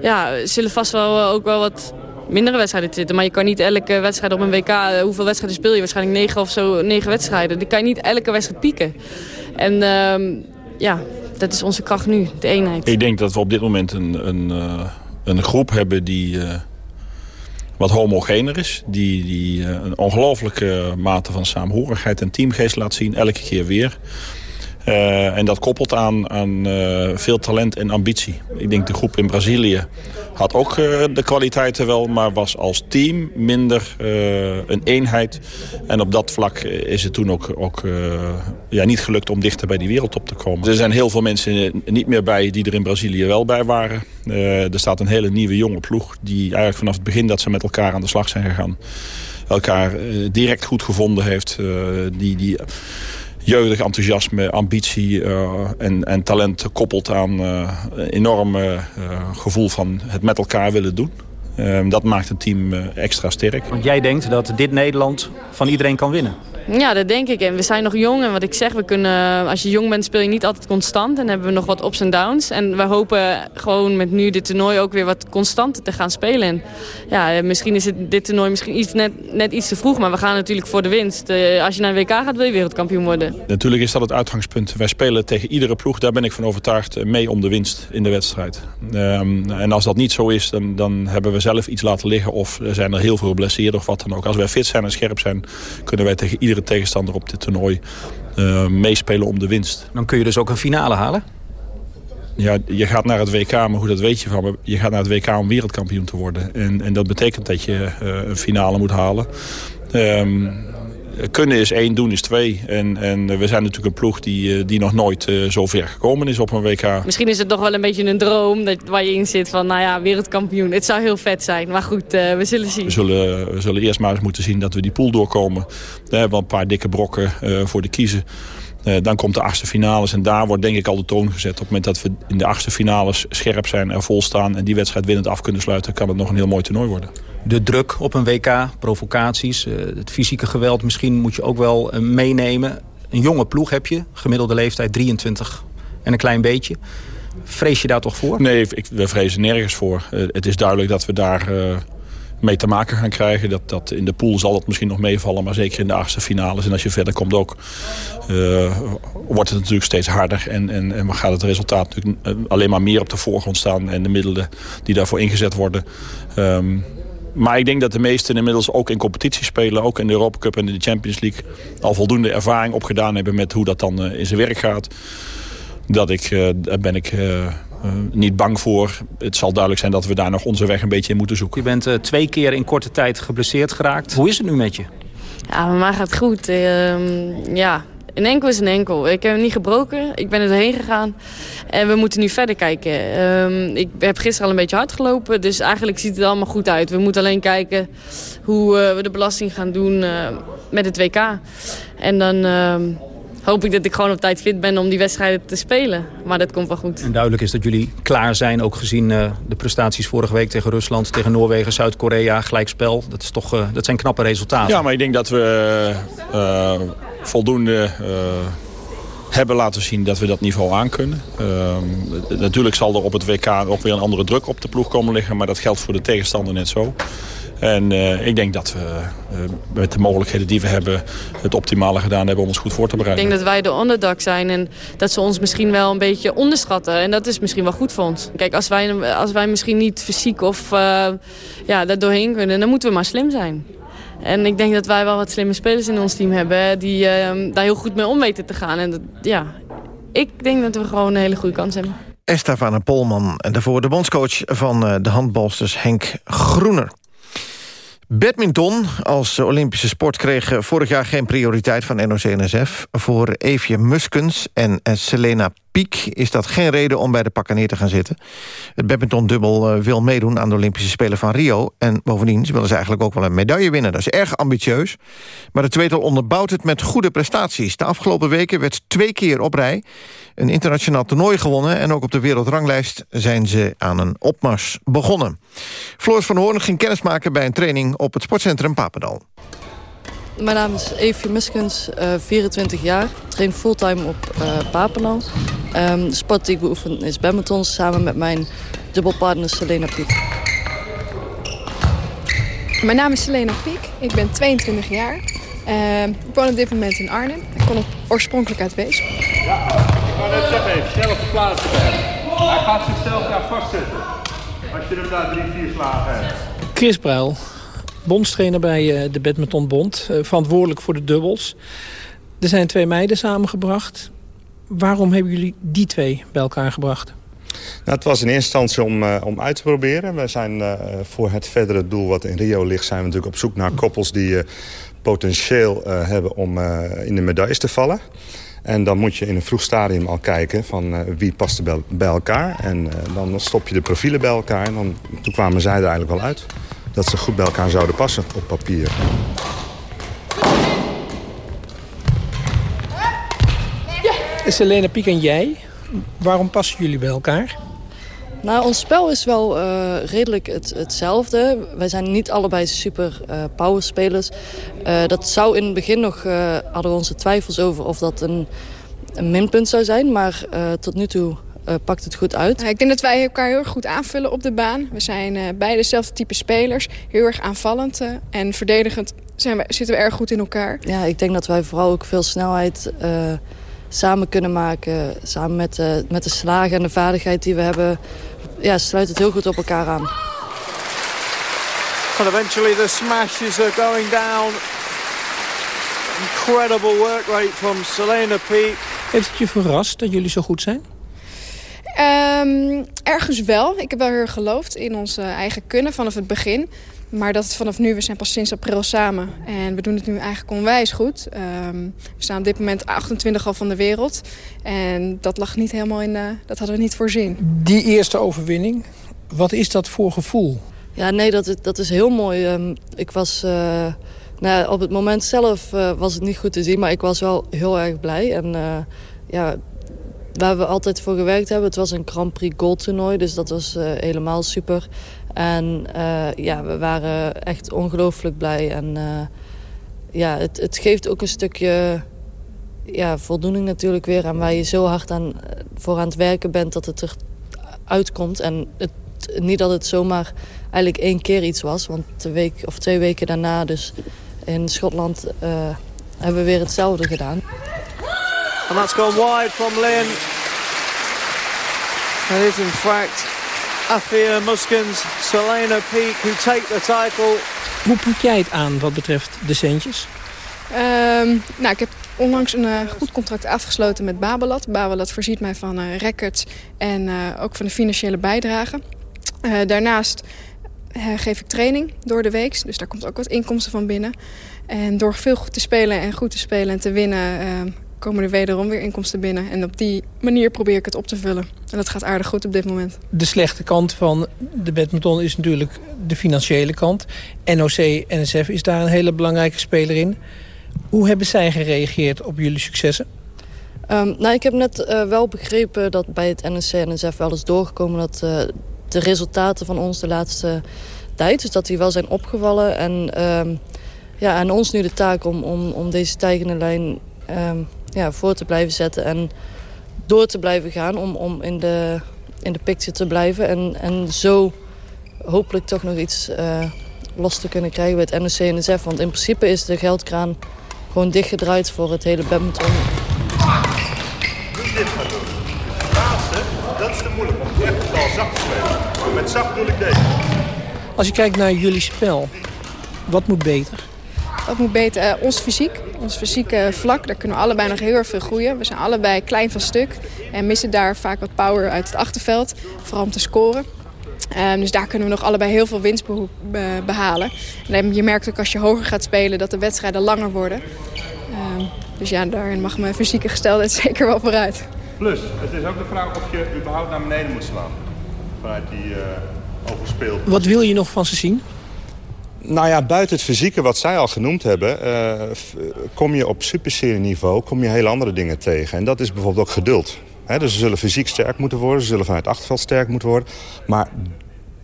ja, zullen vast wel ook wel wat mindere wedstrijden zitten. Maar je kan niet elke wedstrijd op een WK... hoeveel wedstrijden speel je? Waarschijnlijk negen of zo, negen wedstrijden. Dan kan je niet elke wedstrijd pieken. En uh, ja, dat is onze kracht nu, de eenheid. Ik denk dat we op dit moment een, een, uh, een groep hebben die uh, wat homogener is. Die, die uh, een ongelooflijke mate van saamhorigheid en teamgeest laat zien, elke keer weer. Uh, en dat koppelt aan, aan uh, veel talent en ambitie. Ik denk de groep in Brazilië had ook uh, de kwaliteiten wel... maar was als team minder een eenheid. En op dat vlak is het toen ook, ook ja, niet gelukt om dichter bij die wereldtop te komen. Er zijn heel veel mensen niet meer bij die er in Brazilië wel bij waren. er staat een hele nieuwe jonge ploeg... die eigenlijk vanaf het begin dat ze met elkaar aan de slag zijn gegaan... elkaar direct goed gevonden heeft. die... die jeugdig enthousiasme, ambitie uh, en, en talent koppelt aan uh, een enorm uh, gevoel van het met elkaar willen doen. Dat maakt het team extra sterk. Want jij denkt dat dit Nederland van iedereen kan winnen? Ja, dat denk ik. En we zijn nog jong. En wat ik zeg, we kunnen, als je jong bent speel je niet altijd constant. En hebben we nog wat ups en downs. En we hopen gewoon met nu dit toernooi ook weer wat constanter te gaan spelen. En ja, misschien is het, dit toernooi misschien iets, net, net iets te vroeg. Maar we gaan natuurlijk voor de winst. Uh, als je naar een WK gaat, wil je wereldkampioen worden. Natuurlijk is dat het uitgangspunt. Wij spelen tegen iedere ploeg, daar ben ik van overtuigd, mee om de winst in de wedstrijd. Um, en als dat niet zo is, dan, dan hebben we zelf iets laten liggen. Of zijn er heel veel geblesseerd of wat dan ook. Als wij fit zijn en scherp zijn, kunnen wij tegen iedere tegenstander op dit toernooi uh, meespelen om de winst. Dan kun je dus ook een finale halen? Ja, je gaat naar het WK, maar hoe dat weet je van me? Je gaat naar het WK om wereldkampioen te worden. En, en dat betekent dat je uh, een finale moet halen. Um, kunnen is één, doen is twee. En, en we zijn natuurlijk een ploeg die, die nog nooit uh, zo ver gekomen is op een WK. Misschien is het toch wel een beetje een droom dat, waar je in zit van, nou ja, wereldkampioen. Het zou heel vet zijn, maar goed, uh, we zullen zien. We zullen, we zullen eerst maar eens moeten zien dat we die pool doorkomen. We hebben een paar dikke brokken uh, voor de kiezen. Uh, dan komt de achtste finales en daar wordt denk ik al de toon gezet. Op het moment dat we in de achtste finales scherp zijn, er vol staan... en die wedstrijd winnend af kunnen sluiten, kan het nog een heel mooi toernooi worden. De druk op een WK, provocaties, uh, het fysieke geweld misschien moet je ook wel uh, meenemen. Een jonge ploeg heb je, gemiddelde leeftijd 23 en een klein beetje. Vrees je daar toch voor? Nee, ik, we vrezen nergens voor. het is duidelijk dat we daar mee te maken gaan krijgen. Dat, dat in de pool zal dat misschien nog meevallen, maar zeker in de achtste finales. En als je verder komt ook, wordt het natuurlijk steeds harder. En, en, en gaat het resultaat natuurlijk alleen maar meer op de voorgrond staan. En de middelen die daarvoor ingezet worden. Um, maar ik denk dat de meesten inmiddels ook in competitie spelen. Ook in de Europa Cup en in de Champions League. Al voldoende ervaring opgedaan hebben met hoe dat dan uh, in zijn werk gaat. Dat ik, uh, daar ben ik... Uh, niet bang voor. Het zal duidelijk zijn dat we daar nog onze weg een beetje in moeten zoeken. Je bent uh, twee keer in korte tijd geblesseerd geraakt. Hoe is het nu met je? Ja, maar mij gaat het goed. Uh, ja, een enkel is een enkel. Ik heb hem niet gebroken. Ik ben er doorheen gegaan. En we moeten nu verder kijken. Um, ik heb gisteren al een beetje hard gelopen. Dus eigenlijk ziet het allemaal goed uit. We moeten alleen kijken hoe uh, we de belasting gaan doen uh, met het WK. En dan hoop ik dat ik gewoon op tijd fit ben om die wedstrijden te spelen. Maar dat komt wel goed. En duidelijk is dat jullie klaar zijn, ook gezien uh, de prestaties vorige week tegen Rusland, tegen Noorwegen, Zuid-Korea, gelijkspel. Dat, is toch, uh, dat zijn knappe resultaten. Ja, maar ik denk dat we uh, voldoende hebben laten zien dat we dat niveau aankunnen. Ehm, natuurlijk zal er op het WK ook weer een andere druk op de ploeg komen liggen. Maar dat geldt voor de tegenstander net zo. En eh, ik denk dat we eh, met de mogelijkheden die we hebben... het optimale gedaan hebben om ons goed voor te Ik bereiden. denk dat wij de underdog zijn en dat ze ons misschien wel een beetje onderschatten. En dat is misschien wel goed voor ons. Kijk, als wij, als wij misschien niet fysiek of ja, daar doorheen kunnen, dan moeten we maar slim zijn. En ik denk dat wij wel wat slimme spelers in ons team hebben die uh, daar heel goed mee om weten te gaan. En dat, ja, ik denk dat we gewoon een hele goede kans hebben. Estefane Polman en daarvoor de bondscoach van uh, de handbalsters Henk Groener. Badminton als Olympische sport kreeg vorig jaar geen prioriteit van NOC-NSF. Voor Eefje Muskens en Selena Piek is dat geen reden om bij de pakken neer te gaan zitten. Het badmintondubbel wil meedoen aan de Olympische Spelen van Rio. En bovendien willen ze eigenlijk ook wel een medaille winnen. Dat is erg ambitieus. Maar het tweetal onderbouwt het met goede prestaties. De afgelopen weken werd twee keer op rij een internationaal toernooi gewonnen... en ook op de wereldranglijst zijn ze aan een opmars begonnen. Floris van Hoorn ging kennismaken bij een training op het sportcentrum Papendal. Mijn naam is Eefje Muskens, uh, 24 jaar. Ik train fulltime op uh, Papendal. Um, de sport die ik beoefen is badminton samen met mijn dubbelpartner Selena Piek. Mijn naam is Selena Piek, ik ben 22 jaar. Uh, ik woon op dit moment in Arnhem. Ik kom oorspronkelijk uit Weesp. Ja, ik wou net zeggen even, snel verplaatsen bij hem. Hij gaat zichzelf daar vastzetten. Als je hem daar drie, vier slagen hebt. Chris Bruil, bondstrainer bij de Badmintonbond. Verantwoordelijk voor de dubbels. Er zijn twee meiden samengebracht. Waarom hebben jullie die twee bij elkaar gebracht? Nou, het was in eerste instantie om, uh, om uit te proberen. We zijn voor het verdere doel wat in Rio ligt... zijn we natuurlijk op zoek naar koppels die potentieel hebben om in de medailles te vallen. En dan moet je in een vroeg stadium al kijken van wie past er bij elkaar. En dan stop je de profielen bij elkaar. En dan, toen kwamen zij er eigenlijk wel uit dat ze goed bij elkaar zouden passen op papier. Selena Piek en jij, waarom passen jullie bij elkaar? Nou, ons spel is wel uh, redelijk het, hetzelfde. Wij zijn niet allebei super uh, powerspelers. Uh, dat zou in het begin nog, hadden we onze twijfels over of dat een, een minpunt zou zijn. Maar tot nu toe pakt het goed uit. Ik denk dat wij elkaar heel erg goed aanvullen op de baan. We zijn beide dezelfde type spelers. Heel erg aanvallend en verdedigend zijn we, zitten we erg goed in elkaar. Ja, ik denk dat wij vooral ook veel snelheid samen kunnen maken. Samen met de, met de slagen en de vaardigheid die we hebben... Ja, sluit het heel goed op elkaar aan. And eventually the smashes are going down. Incredible work rate from Selena Peak. Heeft het je verrast dat jullie zo goed zijn? Um, ergens wel. Ik heb wel heel erg geloofd in ons eigen kunnen vanaf het begin. Maar dat het vanaf nu, we zijn pas sinds april samen. En we doen het nu eigenlijk onwijs goed. Um, we staan op dit moment 28 al van de wereld. En dat lag niet helemaal in, uh, dat hadden we niet voorzien. Die eerste overwinning, wat is dat voor gevoel? Ja, nee, dat, dat is heel mooi. Um, ik was... Uh, nou, op het moment zelf uh, was het niet goed te zien, maar ik was wel heel erg blij. En ja, waar we altijd voor gewerkt hebben, het was een Grand Prix Gold toernooi. Dus dat was helemaal super. En uh, ja, we waren echt ongelooflijk blij. En uh, ja, het, het geeft ook een stukje ja, voldoening natuurlijk weer. En waar je zo hard aan, voor aan het werken bent dat het eruit komt. En het, niet dat het zomaar eigenlijk één keer iets was. Want de week of twee weken daarna dus in Schotland hebben we weer hetzelfde gedaan. And that's gone wide from Lynn. That is in fact Afia Muskens, Selena Peak, who take the title. Hoe pak jij het aan wat betreft de centjes? Um, nou, ik heb onlangs een uh, goed contract afgesloten met Babelat. Babelat voorziet mij van uh, records en uh, ook van de financiële bijdrage. daarnaast geef ik training door de week, dus daar komt ook wat inkomsten van binnen. En door veel goed te spelen en goed te spelen en te winnen ehm, komen er wederom weer inkomsten binnen. En op die manier probeer ik het op te vullen. En dat gaat aardig goed op dit moment. De slechte kant van de badminton is natuurlijk de financiële kant. NOC-NSF is daar een hele belangrijke speler in. Hoe hebben zij gereageerd op jullie successen? Um, nou, ik heb net uh, wel begrepen dat bij het NOC-NSF wel is doorgekomen... dat uh, de resultaten van ons de laatste tijd, dus dat die wel zijn opgevallen. En um, ja, aan ons nu de taak om, om, om deze stijgende lijn... Um, ja, voor te blijven zetten en door te blijven gaan om, om in, de, in de picture te blijven. En, en zo hopelijk toch nog iets eh, los te kunnen krijgen bij het NOC-NSF. Want in principe is de geldkraan gewoon dichtgedraaid voor het hele badminton. Laatste, dat is met. Als je kijkt naar jullie spel, wat moet beter? Wat moet beter? Eh, ons fysiek. Ons fysieke vlak, daar kunnen we allebei nog heel erg veel groeien. We zijn allebei klein van stuk en missen daar vaak wat power uit het achterveld. Vooral om te scoren. Ehm, dus daar kunnen we nog allebei heel veel winst be- behalen. En je merkt ook als je hoger gaat spelen dat de wedstrijden langer worden. Ehm, dus ja, daarin mag mijn fysieke gesteldheid zeker wel vooruit. Plus, het is ook de vraag of je überhaupt naar beneden moet slaan. Vanuit die eh overspeeld. Wat wil je nog van ze zien? Nou ja, buiten het fysieke wat zij al genoemd hebben... eh, kom je op superserie niveau kom je hele andere dingen tegen. En dat is bijvoorbeeld ook geduld. Dus ze zullen fysiek sterk moeten worden. Ze zullen vanuit achterveld sterk moeten worden. Maar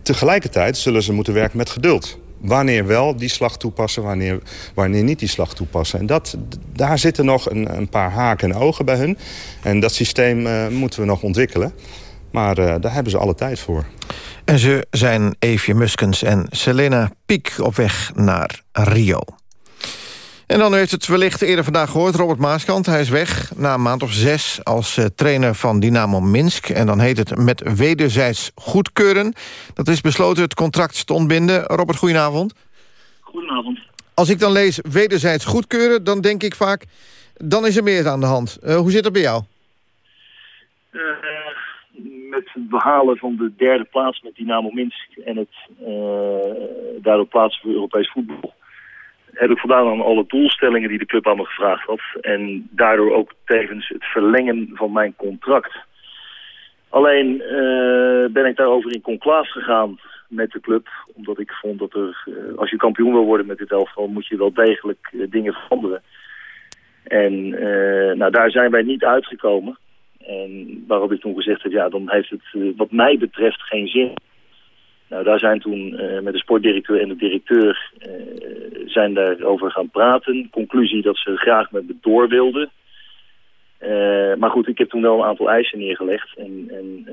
tegelijkertijd zullen ze moeten werken met geduld. Wanneer wel die slag toepassen, wanneer, wanneer niet die slag toepassen. En dat, daar zitten nog een, een paar haken en ogen bij hun. En dat systeem eh, moeten we nog ontwikkelen. Maar eh, daar hebben ze alle tijd voor. En ze zijn Eefje Muskens en Selena Piek op weg naar Rio. En dan heeft het wellicht eerder vandaag gehoord, Robert Maaskant. Hij is weg na een maand of zes als eh, trainer van Dynamo Minsk. En dan heet het met wederzijds goedkeuren. Dat is besloten het contract te ontbinden. Robert, goedenavond. Goedenavond. Als ik dan lees wederzijds goedkeuren, dan denk ik vaak... dan is er meer aan de hand. Eh, hoe zit dat bij jou? Eh, met het behalen van de derde plaats met Dynamo Minsk en het eh, daardoor plaatsen voor Europees voetbal... heb ik voldaan aan alle doelstellingen die de club aan me gevraagd had. En daardoor ook tevens het verlengen van mijn contract. Alleen eh, ben ik daarover in conclave gegaan met de club. Omdat ik vond dat er, eh, als je kampioen wil worden met dit elftal... moet je wel degelijk dingen veranderen. En nou, daar zijn wij niet uitgekomen. En waarop ik toen gezegd heb, ja, dan heeft het eh, wat mij betreft geen zin. Nou, daar zijn toen eh, met de sportdirecteur en de directeur eh, zijn daarover gaan praten. Conclusie dat ze graag met me door wilden. Maar goed, ik heb toen wel een aantal eisen neergelegd. En, en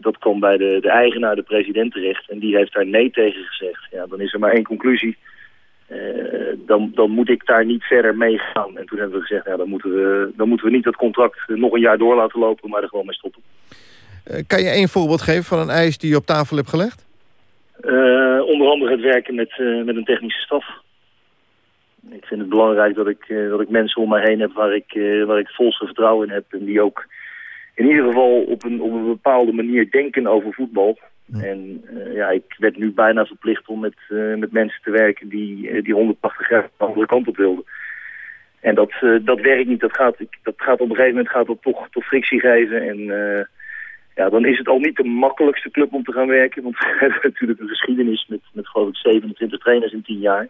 dat kwam bij de, de eigenaar, de president, terecht. En die heeft daar nee tegen gezegd. Ja, dan is er maar één conclusie. Eh, dan, dan moet ik daar niet verder mee gaan. En toen hebben we gezegd, ja, dan, moeten we, dan moeten we niet dat contract nog een jaar door laten lopen, maar er gewoon mee stoppen. Eh, kan je één voorbeeld geven van een eis die je op tafel hebt gelegd? Eh, onder andere het werken met, met een technische staf. Ik vind het belangrijk dat ik, dat ik mensen om mij heen heb waar ik, waar ik het volste vertrouwen in heb. En die ook in ieder geval op een, op een bepaalde manier denken over voetbal. En eh, ja, ik werd nu bijna verplicht om met, eh, met mensen te werken die, eh, die 180 graden de andere kant op wilden. En dat, dat werkt niet. Dat gaat, ik, dat gaat op een gegeven moment gaat dat toch, toch frictie geven. En ja, dan is het al niet de makkelijkste club om te gaan werken. Want we hebben natuurlijk een geschiedenis met, met geloof ik 27 trainers in 10 jaar.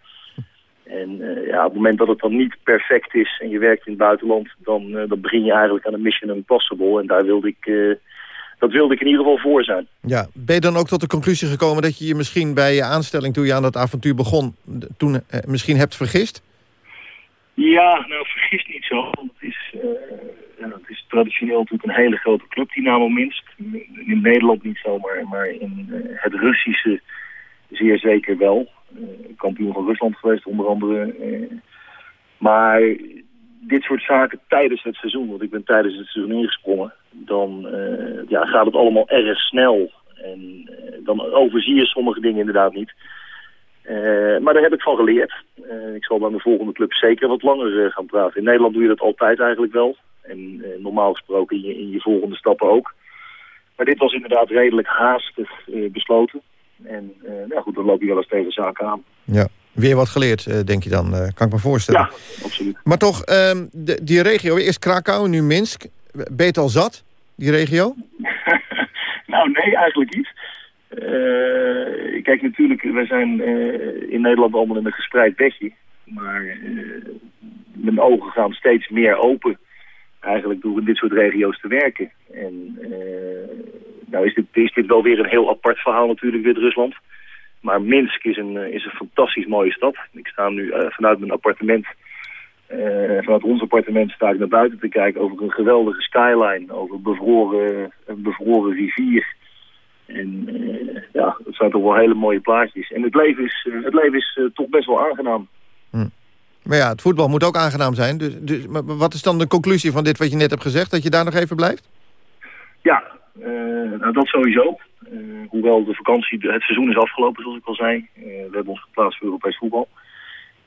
En ja, op het moment dat het dan niet perfect is en je werkt in het buitenland, dan, dan begin je eigenlijk aan een mission impossible. En daar wilde ik, dat wilde ik in ieder geval voor zijn. Ja, ben je dan ook tot de conclusie gekomen dat je je misschien bij je aanstelling... toen je aan dat avontuur begon, toen eh, misschien hebt vergist? Ja, nou vergis niet zo. Want het is, eh, ja, het is traditioneel natuurlijk een hele grote club, Dynamo Minsk. In Nederland niet zomaar, maar in eh, het Russische zeer zeker wel. Eh, kampioen van Rusland geweest onder andere. maar dit soort zaken tijdens het seizoen, want ik ben tijdens het seizoen ingesprongen, dan eh, ja, gaat het allemaal erg snel. En eh, dan overzie je sommige dingen inderdaad niet. Eh, maar daar heb ik van geleerd. Ik zal bij mijn volgende club zeker wat langer gaan praten. In Nederland doe je dat altijd eigenlijk wel. En normaal gesproken in je, in je volgende stappen ook. Maar dit was inderdaad redelijk haastig besloten. En nou goed, dan loop je wel eens tegen zaken aan. Ja. Weer wat geleerd, eh, denk je dan, eh, kan ik me voorstellen. Ja, absoluut. Maar toch, ehm, de, die regio, eerst Krakau, nu Minsk. Het al zat, die regio? Nou, nee, eigenlijk niet. Eh, kijk, natuurlijk, wij zijn in Nederland allemaal in een gespreid bedje. Maar mijn ogen gaan steeds meer open. Eigenlijk door in dit soort regio's te werken. En nou is dit, is dit wel weer een heel apart verhaal natuurlijk, Wit-Rusland. Maar Minsk is een, eh, is een fantastisch mooie stad. Ik sta nu eh, vanuit mijn appartement eh, vanuit ons appartement sta ik naar buiten te kijken over een geweldige skyline, over bevroren, een bevroren rivier. En ja, dat zijn toch wel hele mooie plaatjes. En het leven is, het leven is toch best wel aangenaam. Maar ja, het voetbal moet ook aangenaam zijn. Dus, dus, maar wat is dan de conclusie van dit wat je net hebt gezegd? Dat je daar nog even blijft? Ja, nou, dat sowieso. Eh, hoewel de vakantie, het seizoen is afgelopen zoals ik al zei. Eh, we hebben ons geplaatst voor Europees voetbal.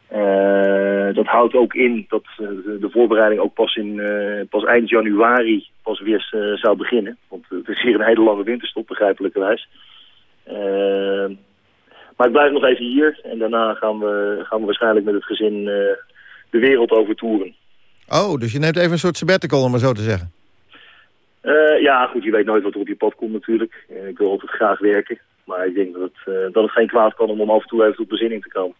Eh, dat houdt ook in dat de, voorbereiding ook pas, in, pas eind januari pas weer zou beginnen. Want het is hier een hele lange winterstop, begrijpelijkerwijs. Maar ik blijf nog even hier en daarna gaan we, gaan we waarschijnlijk met het gezin de wereld over toeren. Oh, dus je neemt even een soort sabbatical, om maar zo te zeggen. Eh, ja, goed, je weet nooit wat er op je pad komt natuurlijk. Eh, ik wil altijd graag werken. Maar ik denk dat het, eh, dat het geen kwaad kan om, om af en toe even tot bezinning te komen.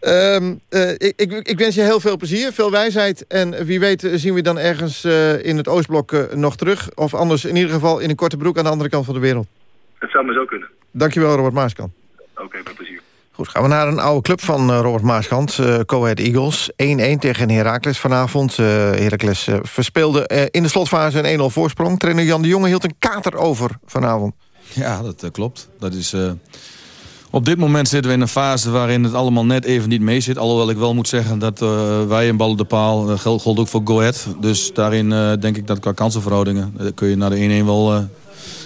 Ehm, eh, ik, ik, ik wens je heel veel plezier, veel wijsheid. En wie weet zien we dan ergens in het Oostblok nog terug. Of anders in ieder geval in een korte broek aan de andere kant van de wereld. Het zou maar zo kunnen. Dankjewel, Robert Maaskant. Oké, met plezier. Gaan we naar een oude club van eh, Robert Maaskant. eh Coed Eagles. 1-1 tegen Heracles vanavond. Eh Heracles verspeelde in de slotfase een 1-0 voorsprong. Trainer Jan de Jonge hield een kater over vanavond. Ja, dat klopt. Dat is, op dit moment zitten we in een fase waarin het allemaal net even niet mee zit. Alhoewel ik wel moet zeggen dat wij een bal op de paal... geldt ook voor Go. Dus daarin denk ik dat qua kansenverhoudingen... kun je naar de 1-1 wel,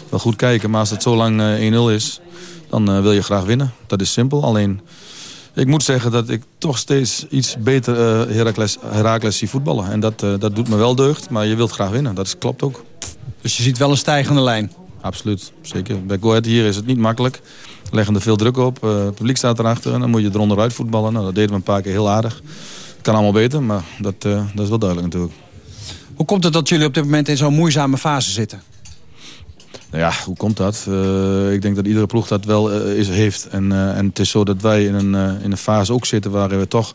wel goed kijken. Maar als het zo lang eh, 1-0 is, dan eh, wil je graag winnen. Dat is simpel. Alleen, ik moet zeggen dat ik toch steeds iets beter eh Heracles, Heracles zie voetballen. En dat, eh, dat doet me wel deugd. Maar je wilt graag winnen. Dat is, klopt ook. Dus je ziet wel een stijgende lijn? Absoluut, zeker. Bij Go Ahead hier is het niet makkelijk. Leggen er veel druk op. Het publiek staat erachter en dan moet je eronder uit voetballen. Nou, dat deden we een paar keer heel aardig. Het kan allemaal beter, maar dat, dat is wel duidelijk natuurlijk. Hoe komt het dat jullie op dit moment in zo'n moeizame fase zitten? Nou ja, hoe komt dat? Eh, ik denk dat iedere ploeg dat wel eh, is, heeft. En, eh, en het is zo dat wij in een, in een fase ook zitten waarin we toch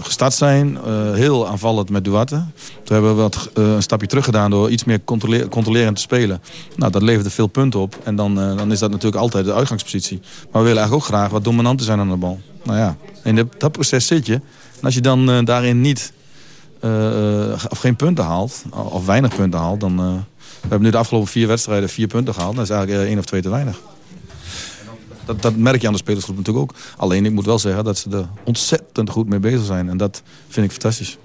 gestart zijn. heel aanvallend met Duarte. Toen hebben we wat, een stapje terug gedaan door iets meer controle controlerend te spelen. Nou, dat leverde veel punten op. En dan, dan is dat natuurlijk altijd de uitgangspositie. Maar we willen eigenlijk ook graag wat dominanter zijn aan de bal. Nou ja, in dat proces zit je. En als je dan daarin niet of geen punten haalt, of weinig punten haalt, dan... we hebben nu de afgelopen vier wedstrijden vier punten gehaald. Dat is eigenlijk eh, één of twee te weinig. Dat, dat merk je aan de spelersgroep natuurlijk ook. Alleen ik moet wel zeggen dat ze er ontzettend goed mee bezig zijn. En dat vind ik fantastisch.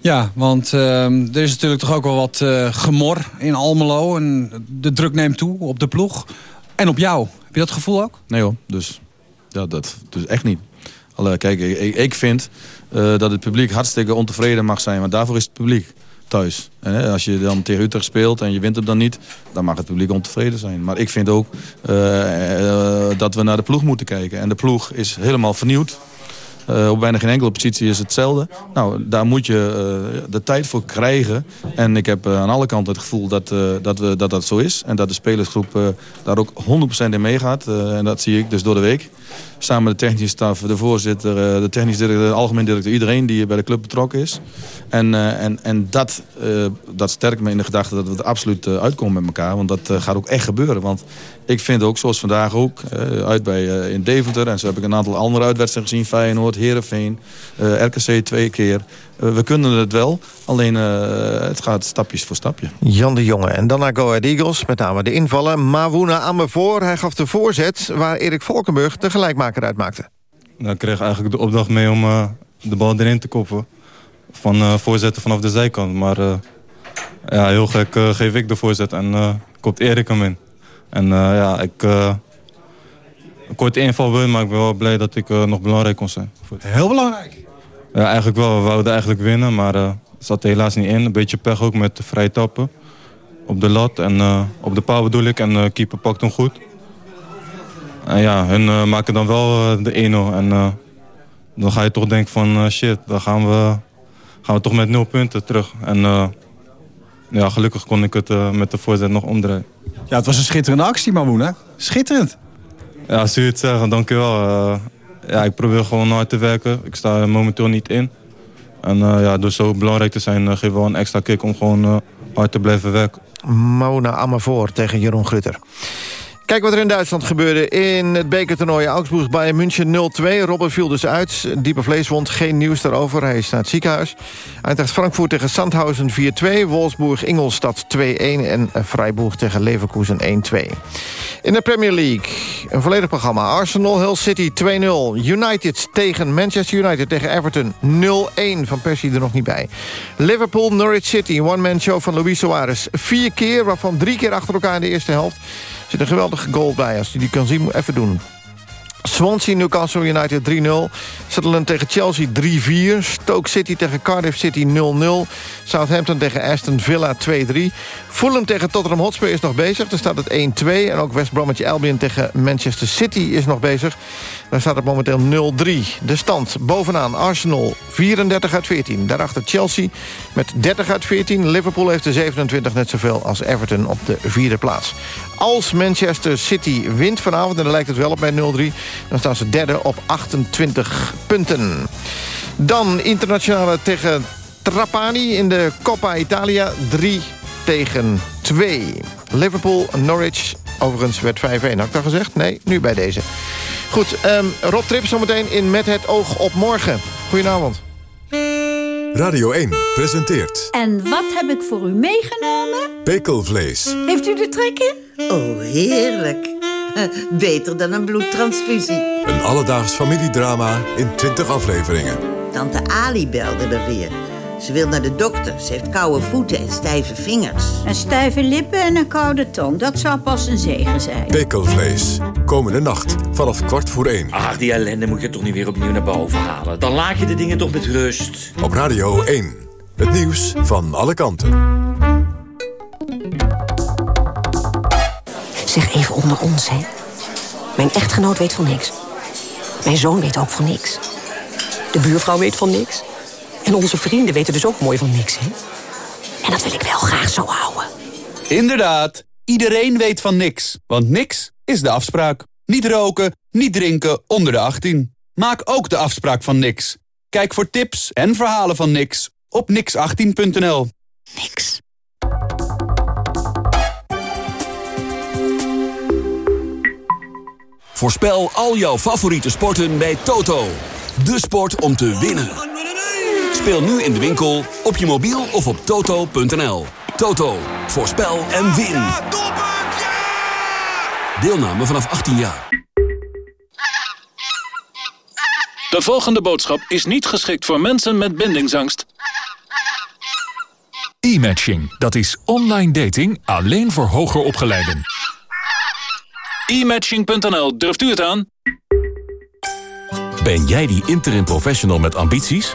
Ja, want ehm, er is natuurlijk toch ook wel wat eh, gemor in Almelo. En de druk neemt toe op de ploeg. En op jou. Heb je dat gevoel ook? Nee hoor, dus ja, dat dus echt niet. Alle, kijk, ik, ik vind eh, dat het publiek hartstikke ontevreden mag zijn. Want daarvoor is het publiek thuis. En, hè, als je dan tegen Utrecht speelt en je wint hem dan niet... dan mag het publiek ontevreden zijn. Maar ik vind ook eh, eh, dat we naar de ploeg moeten kijken. En de ploeg is helemaal vernieuwd. Eh, op bijna geen enkele positie is hetzelfde. Nou, daar moet je eh, de tijd voor krijgen. En ik heb eh, aan alle kanten het gevoel dat, eh, dat, we, dat dat zo is. En dat de spelersgroep eh, daar ook 100% in meegaat. Eh, en dat zie ik dus door de week. Samen met de technische staf, de voorzitter, eh, de technisch directeur, de algemeen directeur. Iedereen die bij de club betrokken is. En, eh, en, en dat, eh, dat sterkt me in de gedachte dat we er absoluut uitkomen met elkaar. Want dat gaat ook echt gebeuren. Want ik vind ook, zoals vandaag ook, uit bij, in Deventer... en zo heb ik een aantal andere uitwedstrijden gezien. Feyenoord, Heerenveen, eh, RKC twee keer. Eh, we kunnen het wel, alleen eh, het gaat stapjes voor stapje. Jan de Jonge. En dan naar Go Ahead Eagles, met name de invallen. Mawuna Amevoor, hij gaf de voorzet... waar Erik Valkenburg de gelijkmaker uitmaakte. Nou, ik kreeg eigenlijk de opdracht mee om eh, de bal erin te koppen. Van eh, voorzetten vanaf de zijkant. Maar eh, ja, heel gek geef ik de voorzet en eh kopt Erik hem in. En eh, ja, ik... eh een korte inval wil, maar ik ben wel blij dat ik nog belangrijk kon zijn. Heel belangrijk. Ja, eigenlijk wel. We wouden eigenlijk winnen, maar eh, het zat er helaas niet in. Een beetje pech ook met de vrije tappen. Op de lat en eh, op de paal bedoel ik. En de keeper pakt hem goed. En ja, hun eh, maken dan wel eh, de 1-0. En eh, dan ga je toch denken van eh, shit, dan gaan we, gaan we toch met 0 punten terug. En eh, ja, gelukkig kon ik het eh, met de voorzet nog omdraaien. Ja, het was een schitterende actie, Mamoen, hè? Schitterend. Ja, als u het zeggen, dankjewel. Ja, ik probeer gewoon hard te werken. Ik sta momenteel niet in. En eh, ja, door zo belangrijk te zijn, uh, geef wel een extra kick om gewoon uh, hard te blijven werken. Mawuna Amevoor tegen Jeroen Grutter. Kijk wat er in Duitsland gebeurde in het bekertoernooi Augsburg bij München 0-2. Robben viel dus uit. Diepe vleeswond, geen nieuws daarover. Hij is naar het ziekenhuis. Eindracht Frankfurt tegen Sandhausen 4-2. Wolfsburg Ingolstadt 2-1. En Freiburg tegen Leverkusen 1-2. In de Premier League een volledig programma. Arsenal Hull City 2-0. United tegen Manchester United tegen Everton 0-1. Van Persie er nog niet bij. Liverpool Norwich City. One-man show van Luis Suarez. Vier keer, waarvan drie keer achter elkaar in de eerste helft. Zit een geweldige goal bij. Als je die kan zien, even doen. Swansea Newcastle United 3-0. Sunderland tegen Chelsea 3-4. Stoke City tegen Cardiff City 0-0. Southampton tegen Aston Villa 2-3. Fulham tegen Tottenham Hotspur is nog bezig. Daar staat het 1-2. En ook West Bromwich Albion tegen Manchester City is nog bezig. Daar staat het momenteel 0-3. De stand bovenaan Arsenal 34 uit 14. Daarachter Chelsea met 30 uit 14. Liverpool heeft de 27 net zoveel als Everton op de vierde plaats. Als Manchester City wint vanavond, en dan lijkt het wel op bij 0-3... dan staan ze derde op 28 punten. Dan internationale tegen Trapani in de Coppa Italia 3 tegen 2. Liverpool, Norwich, overigens werd 5-1. Had ik dat gezegd? Nee, nu bij deze. Goed, ehm, Rob Trip zometeen in Met het oog op morgen. Goedenavond. Radio 1 presenteert En wat heb ik voor u meegenomen? Pekelvlees. Heeft u de trek in? Oh, heerlijk. Beter dan een bloedtransfusie. Een alledaags familiedrama in 20 afleveringen. Tante Ali belde er weer. Ze wil naar de dokter. Ze heeft koude voeten en stijve vingers. En stijve lippen en een koude tong. Dat zou pas een zegen zijn. Pekelvlees. Komende nacht vanaf kwart voor één. Ach, die ellende moet je toch niet weer opnieuw naar boven halen. Dan laat je de dingen toch met rust. Op Radio 1. Het nieuws van alle kanten. Zeg even onder ons, hè. Mijn echtgenoot weet van niks. Mijn zoon weet ook van niks. De buurvrouw weet van niks. En onze vrienden weten dus ook mooi van niks, hè. En dat wil ik wel graag zo houden. Inderdaad, iedereen weet van niks. Want niks is de afspraak. Niet roken, niet drinken onder de 18. Maak ook de afspraak van niks. Kijk voor tips en verhalen van niks op nix18.nl. Niks. Voorspel al jouw favoriete sporten bij Toto. De sport om te winnen. Speel nu in de winkel, op je mobiel of op toto.nl. Toto, voorspel en win. Deelname vanaf 18 jaar. De volgende boodschap is niet geschikt voor mensen met bindingsangst. E-matching, dat is online dating alleen voor hoger opgeleiden. E-matching.nl, durft u het aan? Ben jij die interim professional met ambities?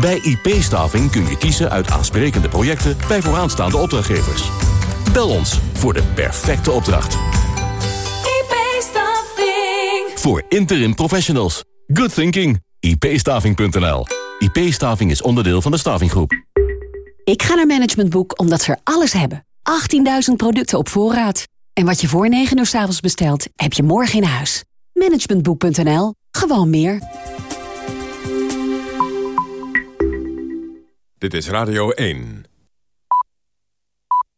Bij IP-staving kun je kiezen uit aansprekende projecten bij vooraanstaande opdrachtgevers. Bel ons voor de perfecte opdracht. IP-staffing. Voor interim professionals. Good thinking. ipstaving.nl. IP-staving is onderdeel van de Stavinggroep. Ik ga naar Management Boek omdat ze er alles hebben. 18.000 producten op voorraad. En wat je voor 9 uur s avonds bestelt, heb je morgen in huis. Managementboek.nl. Gewoon meer. Dit is Radio 1.